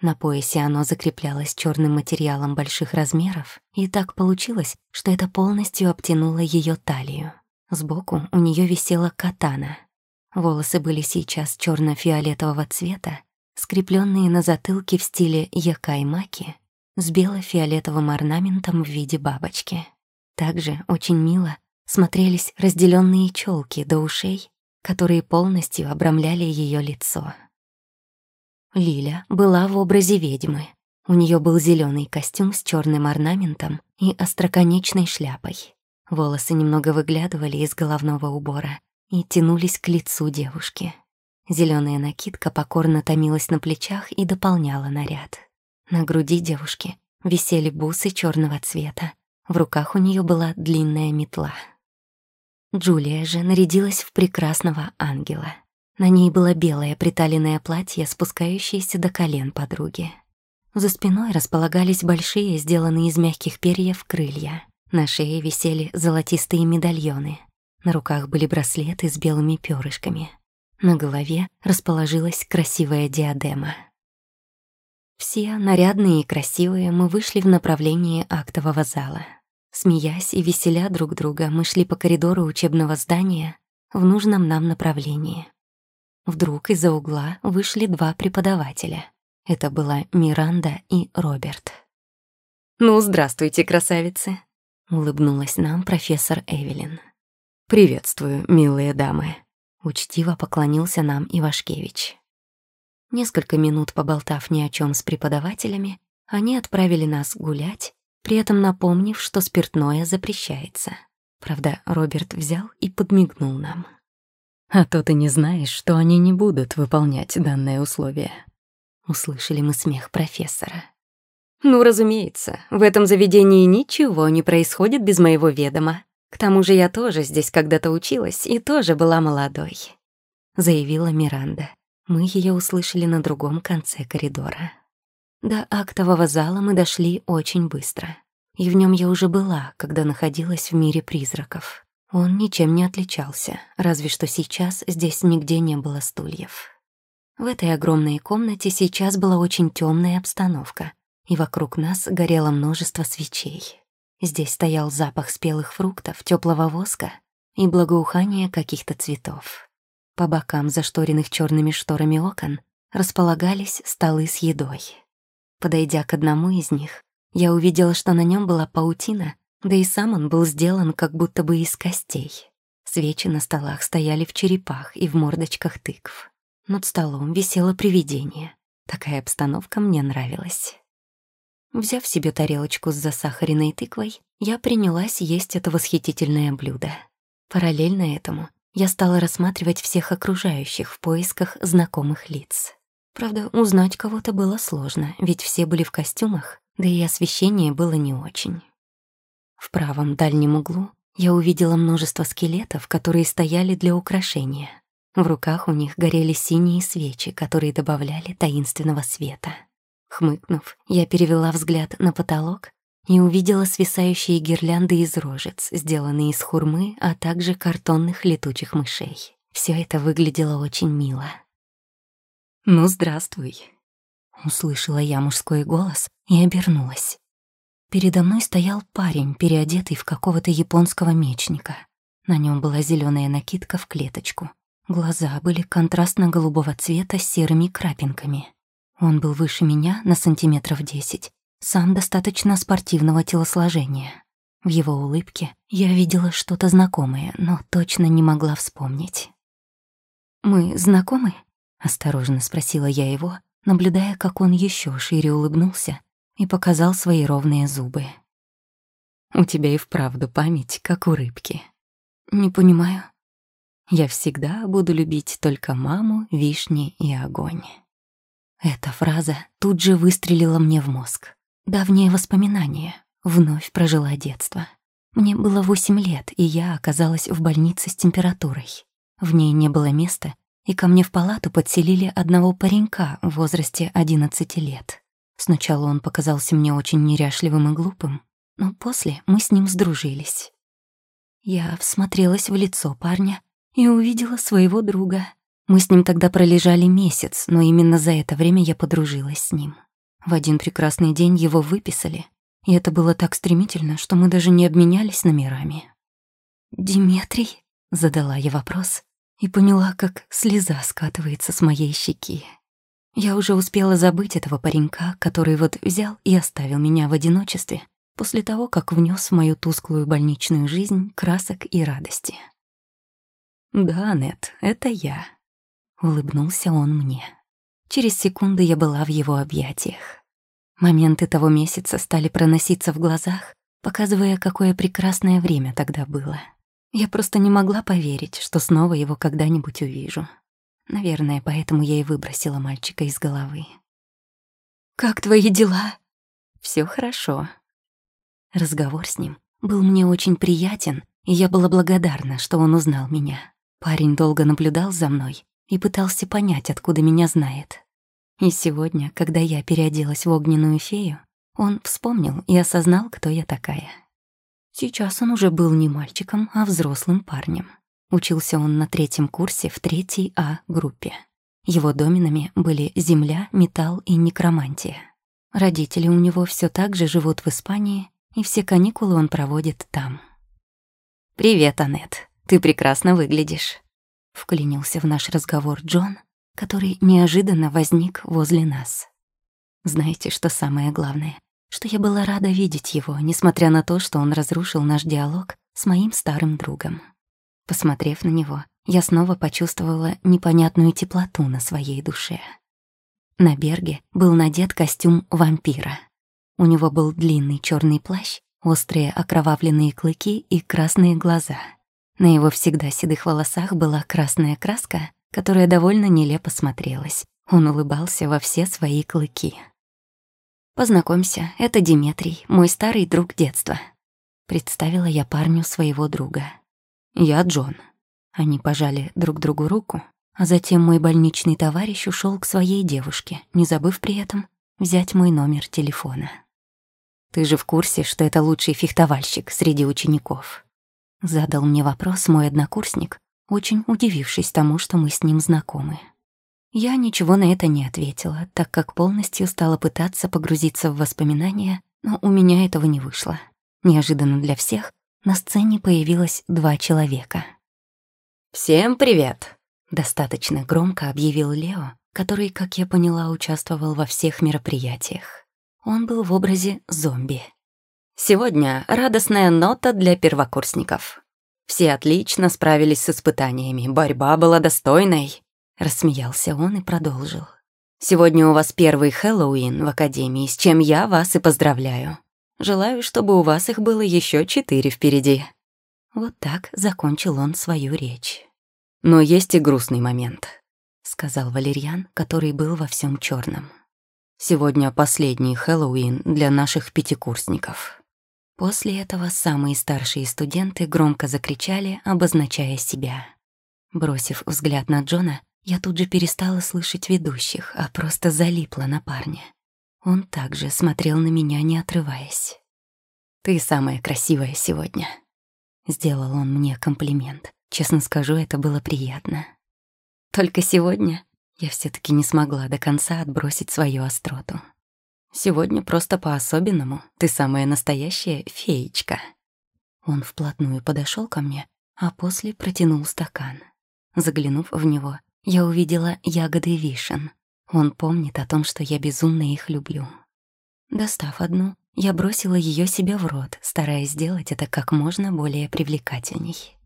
На поясе оно закреплялось черным материалом больших размеров, и так получилось, что это полностью обтянуло ее талию. Сбоку у нее висела катана. Волосы были сейчас черно фиолетового цвета, скрепленные на затылке в стиле якаймаки с бело-фиолетовым орнаментом в виде бабочки. Также очень мило смотрелись разделенные челки до ушей, которые полностью обрамляли ее лицо. Лиля была в образе ведьмы. У нее был зеленый костюм с черным орнаментом и остроконечной шляпой. Волосы немного выглядывали из головного убора и тянулись к лицу девушки. Зеленая накидка покорно томилась на плечах и дополняла наряд. На груди девушки висели бусы черного цвета. В руках у нее была длинная метла. Джулия же нарядилась в прекрасного ангела. На ней было белое приталенное платье, спускающееся до колен подруги. За спиной располагались большие, сделанные из мягких перьев, крылья. На шее висели золотистые медальоны. На руках были браслеты с белыми перышками. На голове расположилась красивая диадема. Все, нарядные и красивые, мы вышли в направлении актового зала. Смеясь и веселя друг друга, мы шли по коридору учебного здания в нужном нам направлении. вдруг из-за угла вышли два преподавателя. Это была Миранда и Роберт. «Ну, здравствуйте, красавицы!» — улыбнулась нам профессор Эвелин. «Приветствую, милые дамы!» — учтиво поклонился нам Ивашкевич. Несколько минут поболтав ни о чем с преподавателями, они отправили нас гулять, при этом напомнив, что спиртное запрещается. Правда, Роберт взял и подмигнул нам. «А то ты не знаешь, что они не будут выполнять данное условие», Услышали мы смех профессора. «Ну, разумеется, в этом заведении ничего не происходит без моего ведома. К тому же я тоже здесь когда-то училась и тоже была молодой», — заявила Миранда. Мы ее услышали на другом конце коридора. До актового зала мы дошли очень быстро. И в нем я уже была, когда находилась в мире призраков. Он ничем не отличался, разве что сейчас здесь нигде не было стульев. В этой огромной комнате сейчас была очень темная обстановка, и вокруг нас горело множество свечей. Здесь стоял запах спелых фруктов, теплого воска и благоухание каких-то цветов. По бокам зашторенных черными шторами окон располагались столы с едой. Подойдя к одному из них, я увидела, что на нем была паутина, да и сам он был сделан как будто бы из костей. Свечи на столах стояли в черепах и в мордочках тыкв. Над столом висело привидение. Такая обстановка мне нравилась. Взяв себе тарелочку с засахаренной тыквой, я принялась есть это восхитительное блюдо. Параллельно этому я стала рассматривать всех окружающих в поисках знакомых лиц. Правда, узнать кого-то было сложно, ведь все были в костюмах, да и освещение было не очень. В правом дальнем углу я увидела множество скелетов, которые стояли для украшения. В руках у них горели синие свечи, которые добавляли таинственного света. Хмыкнув, я перевела взгляд на потолок и увидела свисающие гирлянды из рожец, сделанные из хурмы, а также картонных летучих мышей. Все это выглядело очень мило. «Ну, здравствуй», — услышала я мужской голос и обернулась. Передо мной стоял парень, переодетый в какого-то японского мечника. На нем была зеленая накидка в клеточку — Глаза были контрастно-голубого цвета с серыми крапинками. Он был выше меня на сантиметров десять, сам достаточно спортивного телосложения. В его улыбке я видела что-то знакомое, но точно не могла вспомнить. «Мы знакомы?» — осторожно спросила я его, наблюдая, как он еще шире улыбнулся и показал свои ровные зубы. «У тебя и вправду память, как у рыбки». «Не понимаю». Я всегда буду любить только маму, вишни и огонь. Эта фраза тут же выстрелила мне в мозг. Давнее воспоминание. Вновь прожила детство. Мне было восемь лет, и я оказалась в больнице с температурой. В ней не было места, и ко мне в палату подселили одного паренька в возрасте одиннадцати лет. Сначала он показался мне очень неряшливым и глупым, но после мы с ним сдружились. Я всмотрелась в лицо парня и увидела своего друга. Мы с ним тогда пролежали месяц, но именно за это время я подружилась с ним. В один прекрасный день его выписали, и это было так стремительно, что мы даже не обменялись номерами. «Диметрий?» — задала я вопрос и поняла, как слеза скатывается с моей щеки. Я уже успела забыть этого паренька, который вот взял и оставил меня в одиночестве после того, как внес в мою тусклую больничную жизнь красок и радости. «Да, Нет, это я», — улыбнулся он мне. Через секунду я была в его объятиях. Моменты того месяца стали проноситься в глазах, показывая, какое прекрасное время тогда было. Я просто не могла поверить, что снова его когда-нибудь увижу. Наверное, поэтому я и выбросила мальчика из головы. «Как твои дела?» Все хорошо». Разговор с ним был мне очень приятен, и я была благодарна, что он узнал меня. Парень долго наблюдал за мной и пытался понять, откуда меня знает. И сегодня, когда я переоделась в огненную фею, он вспомнил и осознал, кто я такая. Сейчас он уже был не мальчиком, а взрослым парнем. Учился он на третьем курсе в третьей А-группе. Его доменами были земля, металл и некромантия. Родители у него все так же живут в Испании, и все каникулы он проводит там. «Привет, Аннет», ты прекрасно выглядишь». — вклинился в наш разговор Джон, который неожиданно возник возле нас. Знаете, что самое главное? Что я была рада видеть его, несмотря на то, что он разрушил наш диалог с моим старым другом. Посмотрев на него, я снова почувствовала непонятную теплоту на своей душе. На Берге был надет костюм вампира. У него был длинный черный плащ, острые окровавленные клыки и красные глаза. На его всегда седых волосах была красная краска, которая довольно нелепо смотрелась. Он улыбался во все свои клыки. «Познакомься, это Диметрий, мой старый друг детства», — представила я парню своего друга. «Я Джон». Они пожали друг другу руку, а затем мой больничный товарищ ушел к своей девушке, не забыв при этом взять мой номер телефона. «Ты же в курсе, что это лучший фехтовальщик среди учеников?» Задал мне вопрос мой однокурсник, очень удивившись тому, что мы с ним знакомы. Я ничего на это не ответила, так как полностью стала пытаться погрузиться в воспоминания, но у меня этого не вышло. Неожиданно для всех на сцене появилось два человека. «Всем привет!» — достаточно громко объявил Лео, который, как я поняла, участвовал во всех мероприятиях. Он был в образе зомби. «Сегодня радостная нота для первокурсников. Все отлично справились с испытаниями, борьба была достойной. Рассмеялся он и продолжил. Сегодня у вас первый Хэллоуин в Академии, с чем я вас и поздравляю. Желаю, чтобы у вас их было еще четыре впереди. Вот так закончил он свою речь. Но есть и грустный момент, сказал Валерьян, который был во всем черном. Сегодня последний Хэллоуин для наших пятикурсников. После этого самые старшие студенты громко закричали, обозначая себя. Бросив взгляд на Джона, я тут же перестала слышать ведущих, а просто залипла на парня. Он также смотрел на меня, не отрываясь. «Ты самая красивая сегодня», — сделал он мне комплимент. Честно скажу, это было приятно. Только сегодня я все таки не смогла до конца отбросить свою остроту. Сегодня просто по-особенному. Ты самая настоящая феечка». Он вплотную подошел ко мне, а после протянул стакан. Заглянув в него, я увидела ягоды вишен. Он помнит о том, что я безумно их люблю. Достав одну, я бросила ее себе в рот, стараясь сделать это как можно более привлекательней.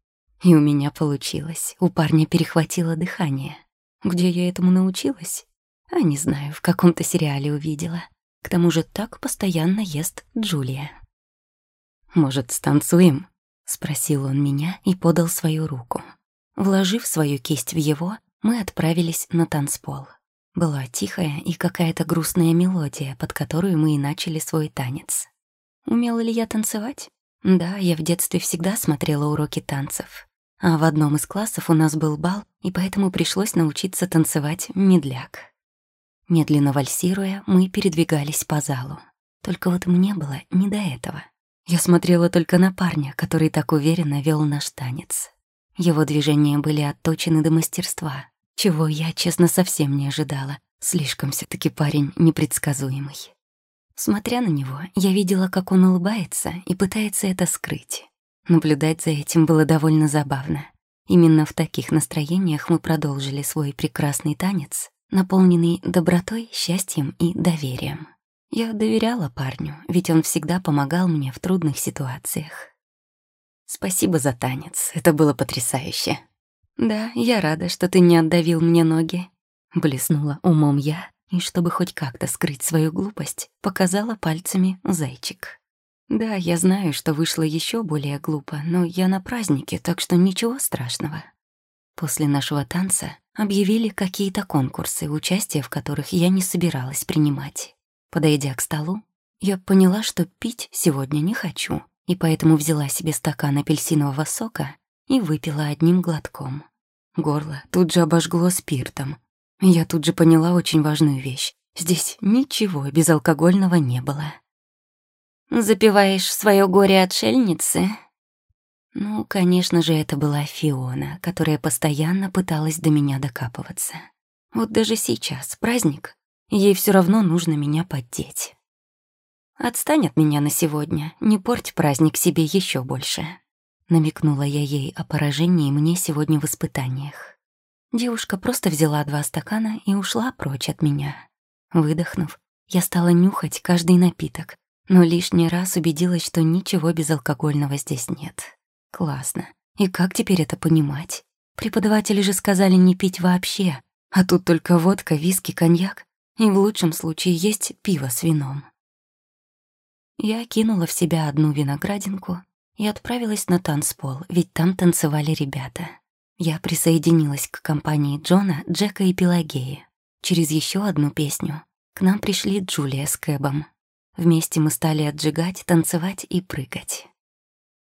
И у меня получилось. У парня перехватило дыхание. Где я этому научилась? А не знаю, в каком-то сериале увидела. К тому же так постоянно ест Джулия. «Может, станцуем?» — спросил он меня и подал свою руку. Вложив свою кисть в его, мы отправились на танцпол. Была тихая и какая-то грустная мелодия, под которую мы и начали свой танец. Умела ли я танцевать? Да, я в детстве всегда смотрела уроки танцев. А в одном из классов у нас был бал, и поэтому пришлось научиться танцевать медляк. Медленно вальсируя, мы передвигались по залу. Только вот мне было не до этого. Я смотрела только на парня, который так уверенно вел наш танец. Его движения были отточены до мастерства, чего я, честно, совсем не ожидала. Слишком все таки парень непредсказуемый. Смотря на него, я видела, как он улыбается и пытается это скрыть. Наблюдать за этим было довольно забавно. Именно в таких настроениях мы продолжили свой прекрасный танец, наполненный добротой, счастьем и доверием. Я доверяла парню, ведь он всегда помогал мне в трудных ситуациях. Спасибо за танец, это было потрясающе. Да, я рада, что ты не отдавил мне ноги. Блеснула умом я, и чтобы хоть как-то скрыть свою глупость, показала пальцами зайчик. Да, я знаю, что вышло еще более глупо, но я на празднике, так что ничего страшного. После нашего танца объявили какие-то конкурсы, участие в которых я не собиралась принимать. Подойдя к столу, я поняла, что пить сегодня не хочу, и поэтому взяла себе стакан апельсинового сока и выпила одним глотком. Горло тут же обожгло спиртом. Я тут же поняла очень важную вещь. Здесь ничего безалкогольного не было. «Запиваешь свое горе отшельницы?» Ну, конечно же, это была Фиона, которая постоянно пыталась до меня докапываться. Вот даже сейчас, праздник, ей все равно нужно меня поддеть. Отстань от меня на сегодня, не порть праздник себе еще больше. Намекнула я ей о поражении мне сегодня в испытаниях. Девушка просто взяла два стакана и ушла прочь от меня. Выдохнув, я стала нюхать каждый напиток, но лишний раз убедилась, что ничего безалкогольного здесь нет. Классно. И как теперь это понимать? Преподаватели же сказали не пить вообще, а тут только водка, виски, коньяк и в лучшем случае есть пиво с вином. Я кинула в себя одну виноградинку и отправилась на танцпол, ведь там танцевали ребята. Я присоединилась к компании Джона, Джека и Пелагеи. Через еще одну песню к нам пришли Джулия с Кэбом. Вместе мы стали отжигать, танцевать и прыгать.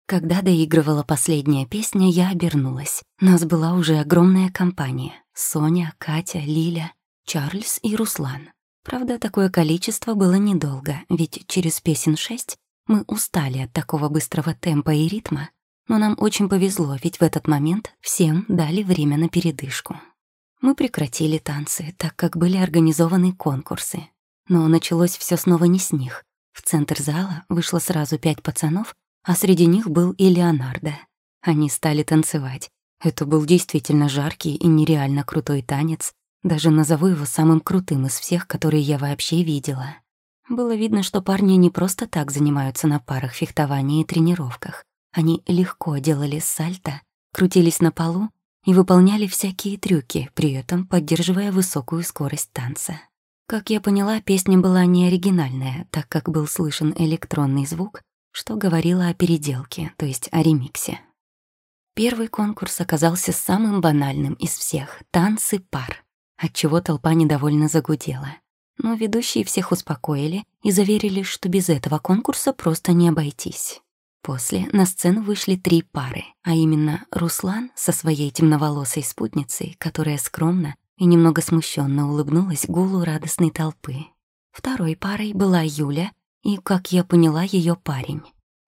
Когда доигрывала последняя песня, я обернулась. Нас была уже огромная компания. Соня, Катя, Лиля, Чарльз и Руслан. Правда, такое количество было недолго, ведь через песен шесть мы устали от такого быстрого темпа и ритма, но нам очень повезло, ведь в этот момент всем дали время на передышку. Мы прекратили танцы, так как были организованы конкурсы. Но началось все снова не с них. В центр зала вышло сразу пять пацанов, а среди них был и Леонардо. Они стали танцевать. Это был действительно жаркий и нереально крутой танец. Даже назову его самым крутым из всех, которые я вообще видела. Было видно, что парни не просто так занимаются на парах фехтования и тренировках. Они легко делали сальто, крутились на полу и выполняли всякие трюки, при этом поддерживая высокую скорость танца. Как я поняла, песня была не оригинальная, так как был слышен электронный звук, что говорило о переделке, то есть о ремиксе. Первый конкурс оказался самым банальным из всех — танцы пар, отчего толпа недовольно загудела. Но ведущие всех успокоили и заверили, что без этого конкурса просто не обойтись. После на сцену вышли три пары, а именно Руслан со своей темноволосой спутницей, которая скромно и немного смущенно улыбнулась гулу радостной толпы. Второй парой была Юля и, как я поняла, ее парень.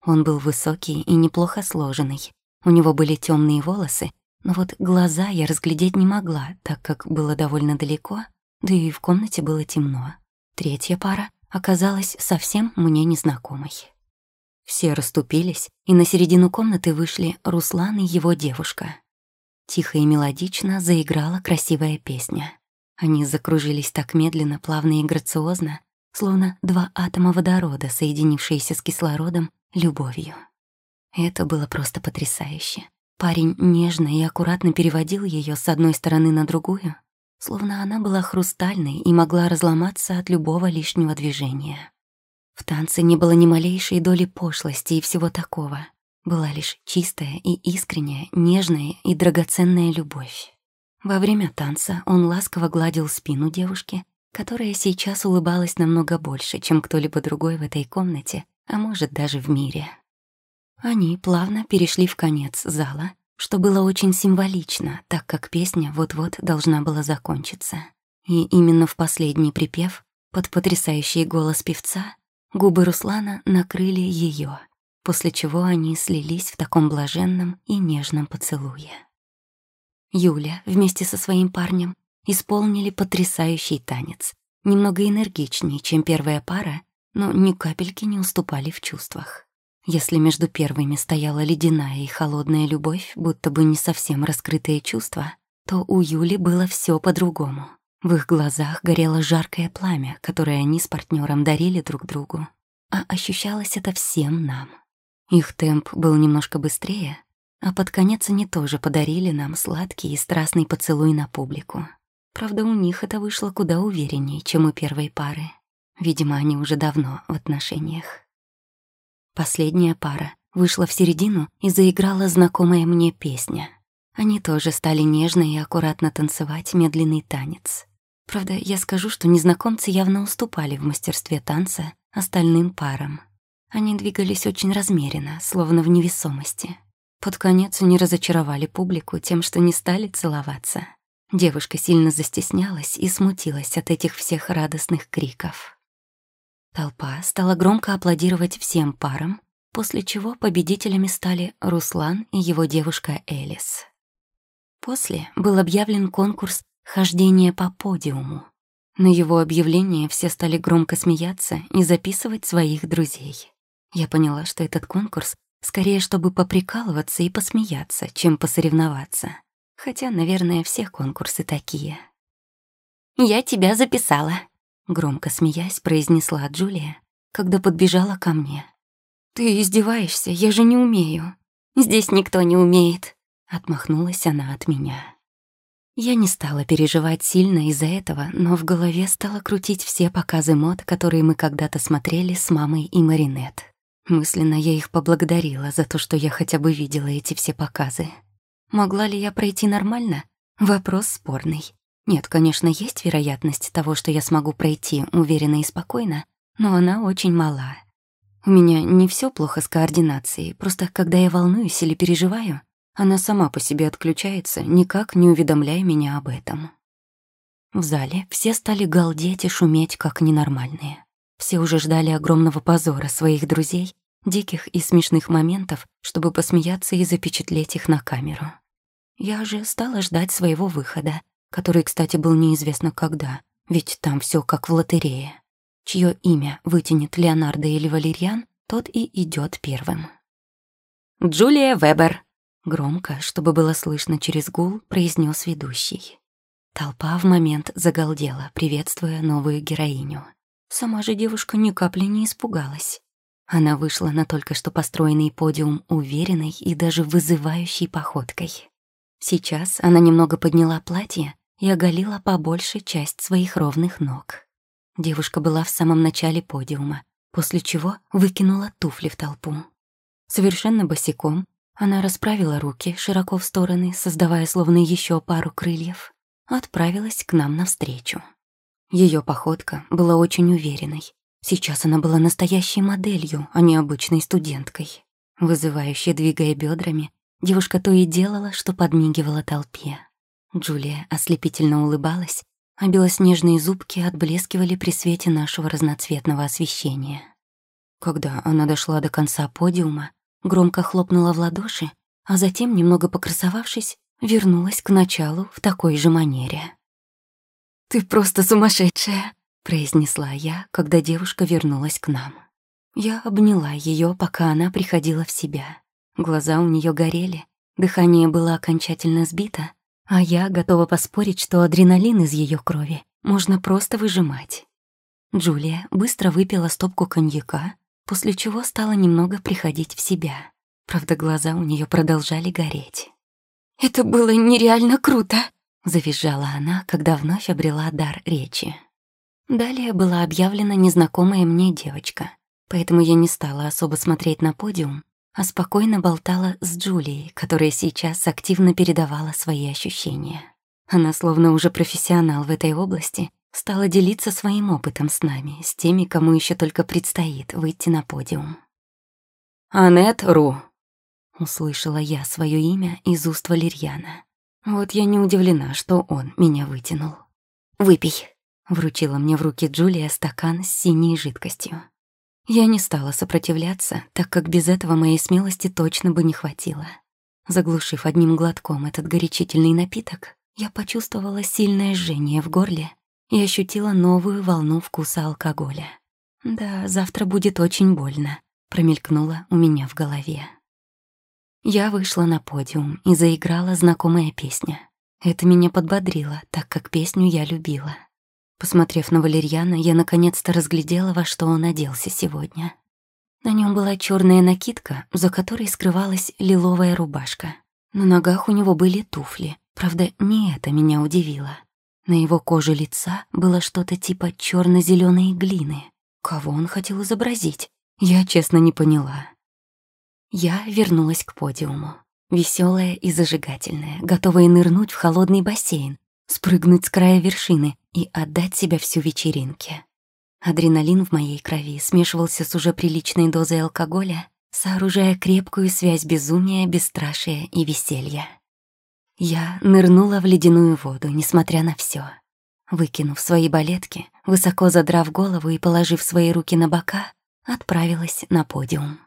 Он был высокий и неплохо сложенный. У него были темные волосы, но вот глаза я разглядеть не могла, так как было довольно далеко, да и в комнате было темно. Третья пара оказалась совсем мне незнакомой. Все расступились, и на середину комнаты вышли Руслан и его девушка. Тихо и мелодично заиграла красивая песня. Они закружились так медленно, плавно и грациозно, словно два атома водорода, соединившиеся с кислородом, любовью. Это было просто потрясающе. Парень нежно и аккуратно переводил ее с одной стороны на другую, словно она была хрустальной и могла разломаться от любого лишнего движения. В танце не было ни малейшей доли пошлости и всего такого. Была лишь чистая и искренняя, нежная и драгоценная любовь. Во время танца он ласково гладил спину девушки, которая сейчас улыбалась намного больше, чем кто-либо другой в этой комнате, а может даже в мире. Они плавно перешли в конец зала, что было очень символично, так как песня вот-вот должна была закончиться. И именно в последний припев, под потрясающий голос певца, губы Руслана накрыли ее, после чего они слились в таком блаженном и нежном поцелуе. Юля вместе со своим парнем исполнили потрясающий танец, немного энергичнее, чем первая пара, но ни капельки не уступали в чувствах. Если между первыми стояла ледяная и холодная любовь, будто бы не совсем раскрытые чувства, то у Юли было все по-другому. В их глазах горело жаркое пламя, которое они с партнером дарили друг другу. А ощущалось это всем нам. Их темп был немножко быстрее, а под конец они тоже подарили нам сладкий и страстный поцелуй на публику. Правда, у них это вышло куда увереннее, чем у первой пары. Видимо, они уже давно в отношениях. Последняя пара вышла в середину и заиграла знакомая мне песня. Они тоже стали нежно и аккуратно танцевать медленный танец. Правда, я скажу, что незнакомцы явно уступали в мастерстве танца остальным парам. Они двигались очень размеренно, словно в невесомости. Под конец они разочаровали публику тем, что не стали целоваться. Девушка сильно застеснялась и смутилась от этих всех радостных криков. Толпа стала громко аплодировать всем парам, после чего победителями стали Руслан и его девушка Элис. После был объявлен конкурс «Хождение по подиуму». На его объявление все стали громко смеяться и записывать своих друзей. Я поняла, что этот конкурс скорее, чтобы поприкалываться и посмеяться, чем посоревноваться. Хотя, наверное, все конкурсы такие. «Я тебя записала», — громко смеясь произнесла Джулия, когда подбежала ко мне. «Ты издеваешься, я же не умею». «Здесь никто не умеет», — отмахнулась она от меня. Я не стала переживать сильно из-за этого, но в голове стало крутить все показы мод, которые мы когда-то смотрели с мамой и Маринет. Мысленно я их поблагодарила за то, что я хотя бы видела эти все показы. Могла ли я пройти нормально? Вопрос спорный. Нет, конечно, есть вероятность того, что я смогу пройти уверенно и спокойно, но она очень мала. У меня не все плохо с координацией, просто когда я волнуюсь или переживаю, она сама по себе отключается, никак не уведомляя меня об этом. В зале все стали галдеть и шуметь, как ненормальные. Все уже ждали огромного позора своих друзей, диких и смешных моментов, чтобы посмеяться и запечатлеть их на камеру. Я же стала ждать своего выхода, который, кстати, был неизвестно когда, ведь там все как в лотерее. Чье имя вытянет Леонардо или Валерьян, тот и идет первым. «Джулия Вебер!» Громко, чтобы было слышно через гул, произнес ведущий. Толпа в момент загалдела, приветствуя новую героиню. Сама же девушка ни капли не испугалась. Она вышла на только что построенный подиум уверенной и даже вызывающей походкой. Сейчас она немного подняла платье и оголила побольше часть своих ровных ног. Девушка была в самом начале подиума, после чего выкинула туфли в толпу. Совершенно босиком она расправила руки широко в стороны, создавая словно еще пару крыльев, отправилась к нам навстречу. Ее походка была очень уверенной. Сейчас она была настоящей моделью, а не обычной студенткой. Вызывающе двигая бедрами, девушка то и делала, что подмигивала толпе. Джулия ослепительно улыбалась, а белоснежные зубки отблескивали при свете нашего разноцветного освещения. Когда она дошла до конца подиума, громко хлопнула в ладоши, а затем, немного покрасовавшись, вернулась к началу в такой же манере. «Ты просто сумасшедшая!» — произнесла я, когда девушка вернулась к нам. Я обняла ее, пока она приходила в себя. Глаза у нее горели, дыхание было окончательно сбито, а я готова поспорить, что адреналин из ее крови можно просто выжимать. Джулия быстро выпила стопку коньяка, после чего стала немного приходить в себя. Правда, глаза у нее продолжали гореть. «Это было нереально круто!» — завизжала она, когда вновь обрела дар речи. Далее была объявлена незнакомая мне девочка, поэтому я не стала особо смотреть на подиум, а спокойно болтала с Джулией, которая сейчас активно передавала свои ощущения. Она, словно уже профессионал в этой области, стала делиться своим опытом с нами, с теми, кому еще только предстоит выйти на подиум. «Аннет Ру», — услышала я свое имя из уст Валерьяна. Вот я не удивлена, что он меня вытянул. «Выпей», — вручила мне в руки Джулия стакан с синей жидкостью. Я не стала сопротивляться, так как без этого моей смелости точно бы не хватило. Заглушив одним глотком этот горячительный напиток, я почувствовала сильное жжение в горле и ощутила новую волну вкуса алкоголя. «Да, завтра будет очень больно», — промелькнуло у меня в голове. Я вышла на подиум и заиграла знакомая песня. Это меня подбодрило, так как песню я любила. Посмотрев на Валерьяна, я наконец-то разглядела, во что он оделся сегодня. На нем была черная накидка, за которой скрывалась лиловая рубашка. На ногах у него были туфли. Правда, не это меня удивило. На его коже лица было что-то типа черно зеленой глины. Кого он хотел изобразить? Я честно не поняла. Я вернулась к подиуму. Веселая и зажигательная, готовая нырнуть в холодный бассейн, спрыгнуть с края вершины и отдать себя всю вечеринке. Адреналин в моей крови смешивался с уже приличной дозой алкоголя, сооружая крепкую связь безумия, бесстрашия и веселья. Я нырнула в ледяную воду, несмотря на все. Выкинув свои балетки, высоко задрав голову и положив свои руки на бока, отправилась на подиум.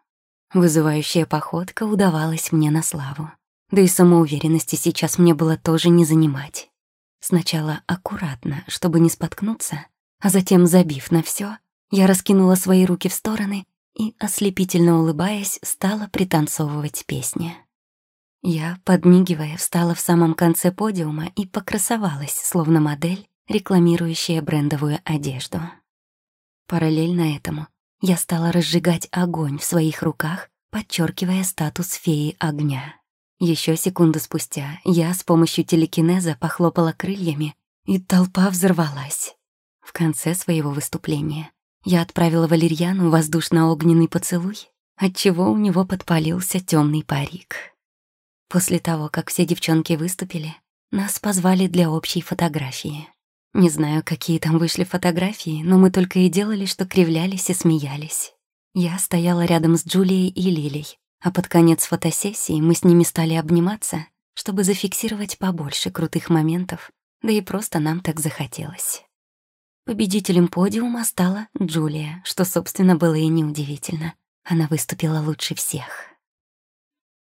Вызывающая походка удавалась мне на славу. Да и самоуверенности сейчас мне было тоже не занимать. Сначала аккуратно, чтобы не споткнуться, а затем, забив на все, я раскинула свои руки в стороны и, ослепительно улыбаясь, стала пританцовывать песни. Я, подмигивая, встала в самом конце подиума и покрасовалась, словно модель, рекламирующая брендовую одежду. Параллельно этому я стала разжигать огонь в своих руках, подчеркивая статус феи огня. Еще секунду спустя я с помощью телекинеза похлопала крыльями, и толпа взорвалась. В конце своего выступления я отправила Валерьяну воздушно-огненный поцелуй, отчего у него подпалился темный парик. После того, как все девчонки выступили, нас позвали для общей фотографии. Не знаю, какие там вышли фотографии, но мы только и делали, что кривлялись и смеялись. Я стояла рядом с Джулией и Лилей, а под конец фотосессии мы с ними стали обниматься, чтобы зафиксировать побольше крутых моментов, да и просто нам так захотелось. Победителем подиума стала Джулия, что, собственно, было и неудивительно. Она выступила лучше всех.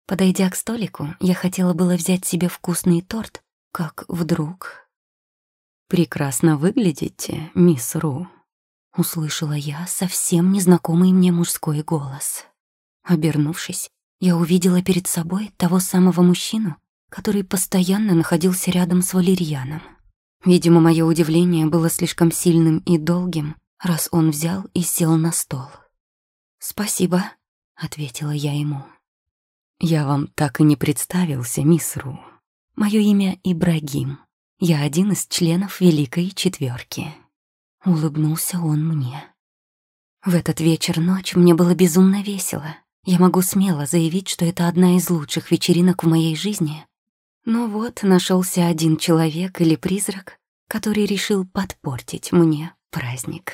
Подойдя к столику, я хотела было взять себе вкусный торт, как вдруг... «Прекрасно выглядите, мисс Ру», — услышала я совсем незнакомый мне мужской голос. Обернувшись, я увидела перед собой того самого мужчину, который постоянно находился рядом с Валерьяном. Видимо, мое удивление было слишком сильным и долгим, раз он взял и сел на стол. «Спасибо», — ответила я ему. «Я вам так и не представился, мисс Ру. Мое имя Ибрагим. Я один из членов Великой Четверки. Улыбнулся он мне. В этот вечер-ночь мне было безумно весело. Я могу смело заявить, что это одна из лучших вечеринок в моей жизни. Но вот нашелся один человек или призрак, который решил подпортить мне праздник.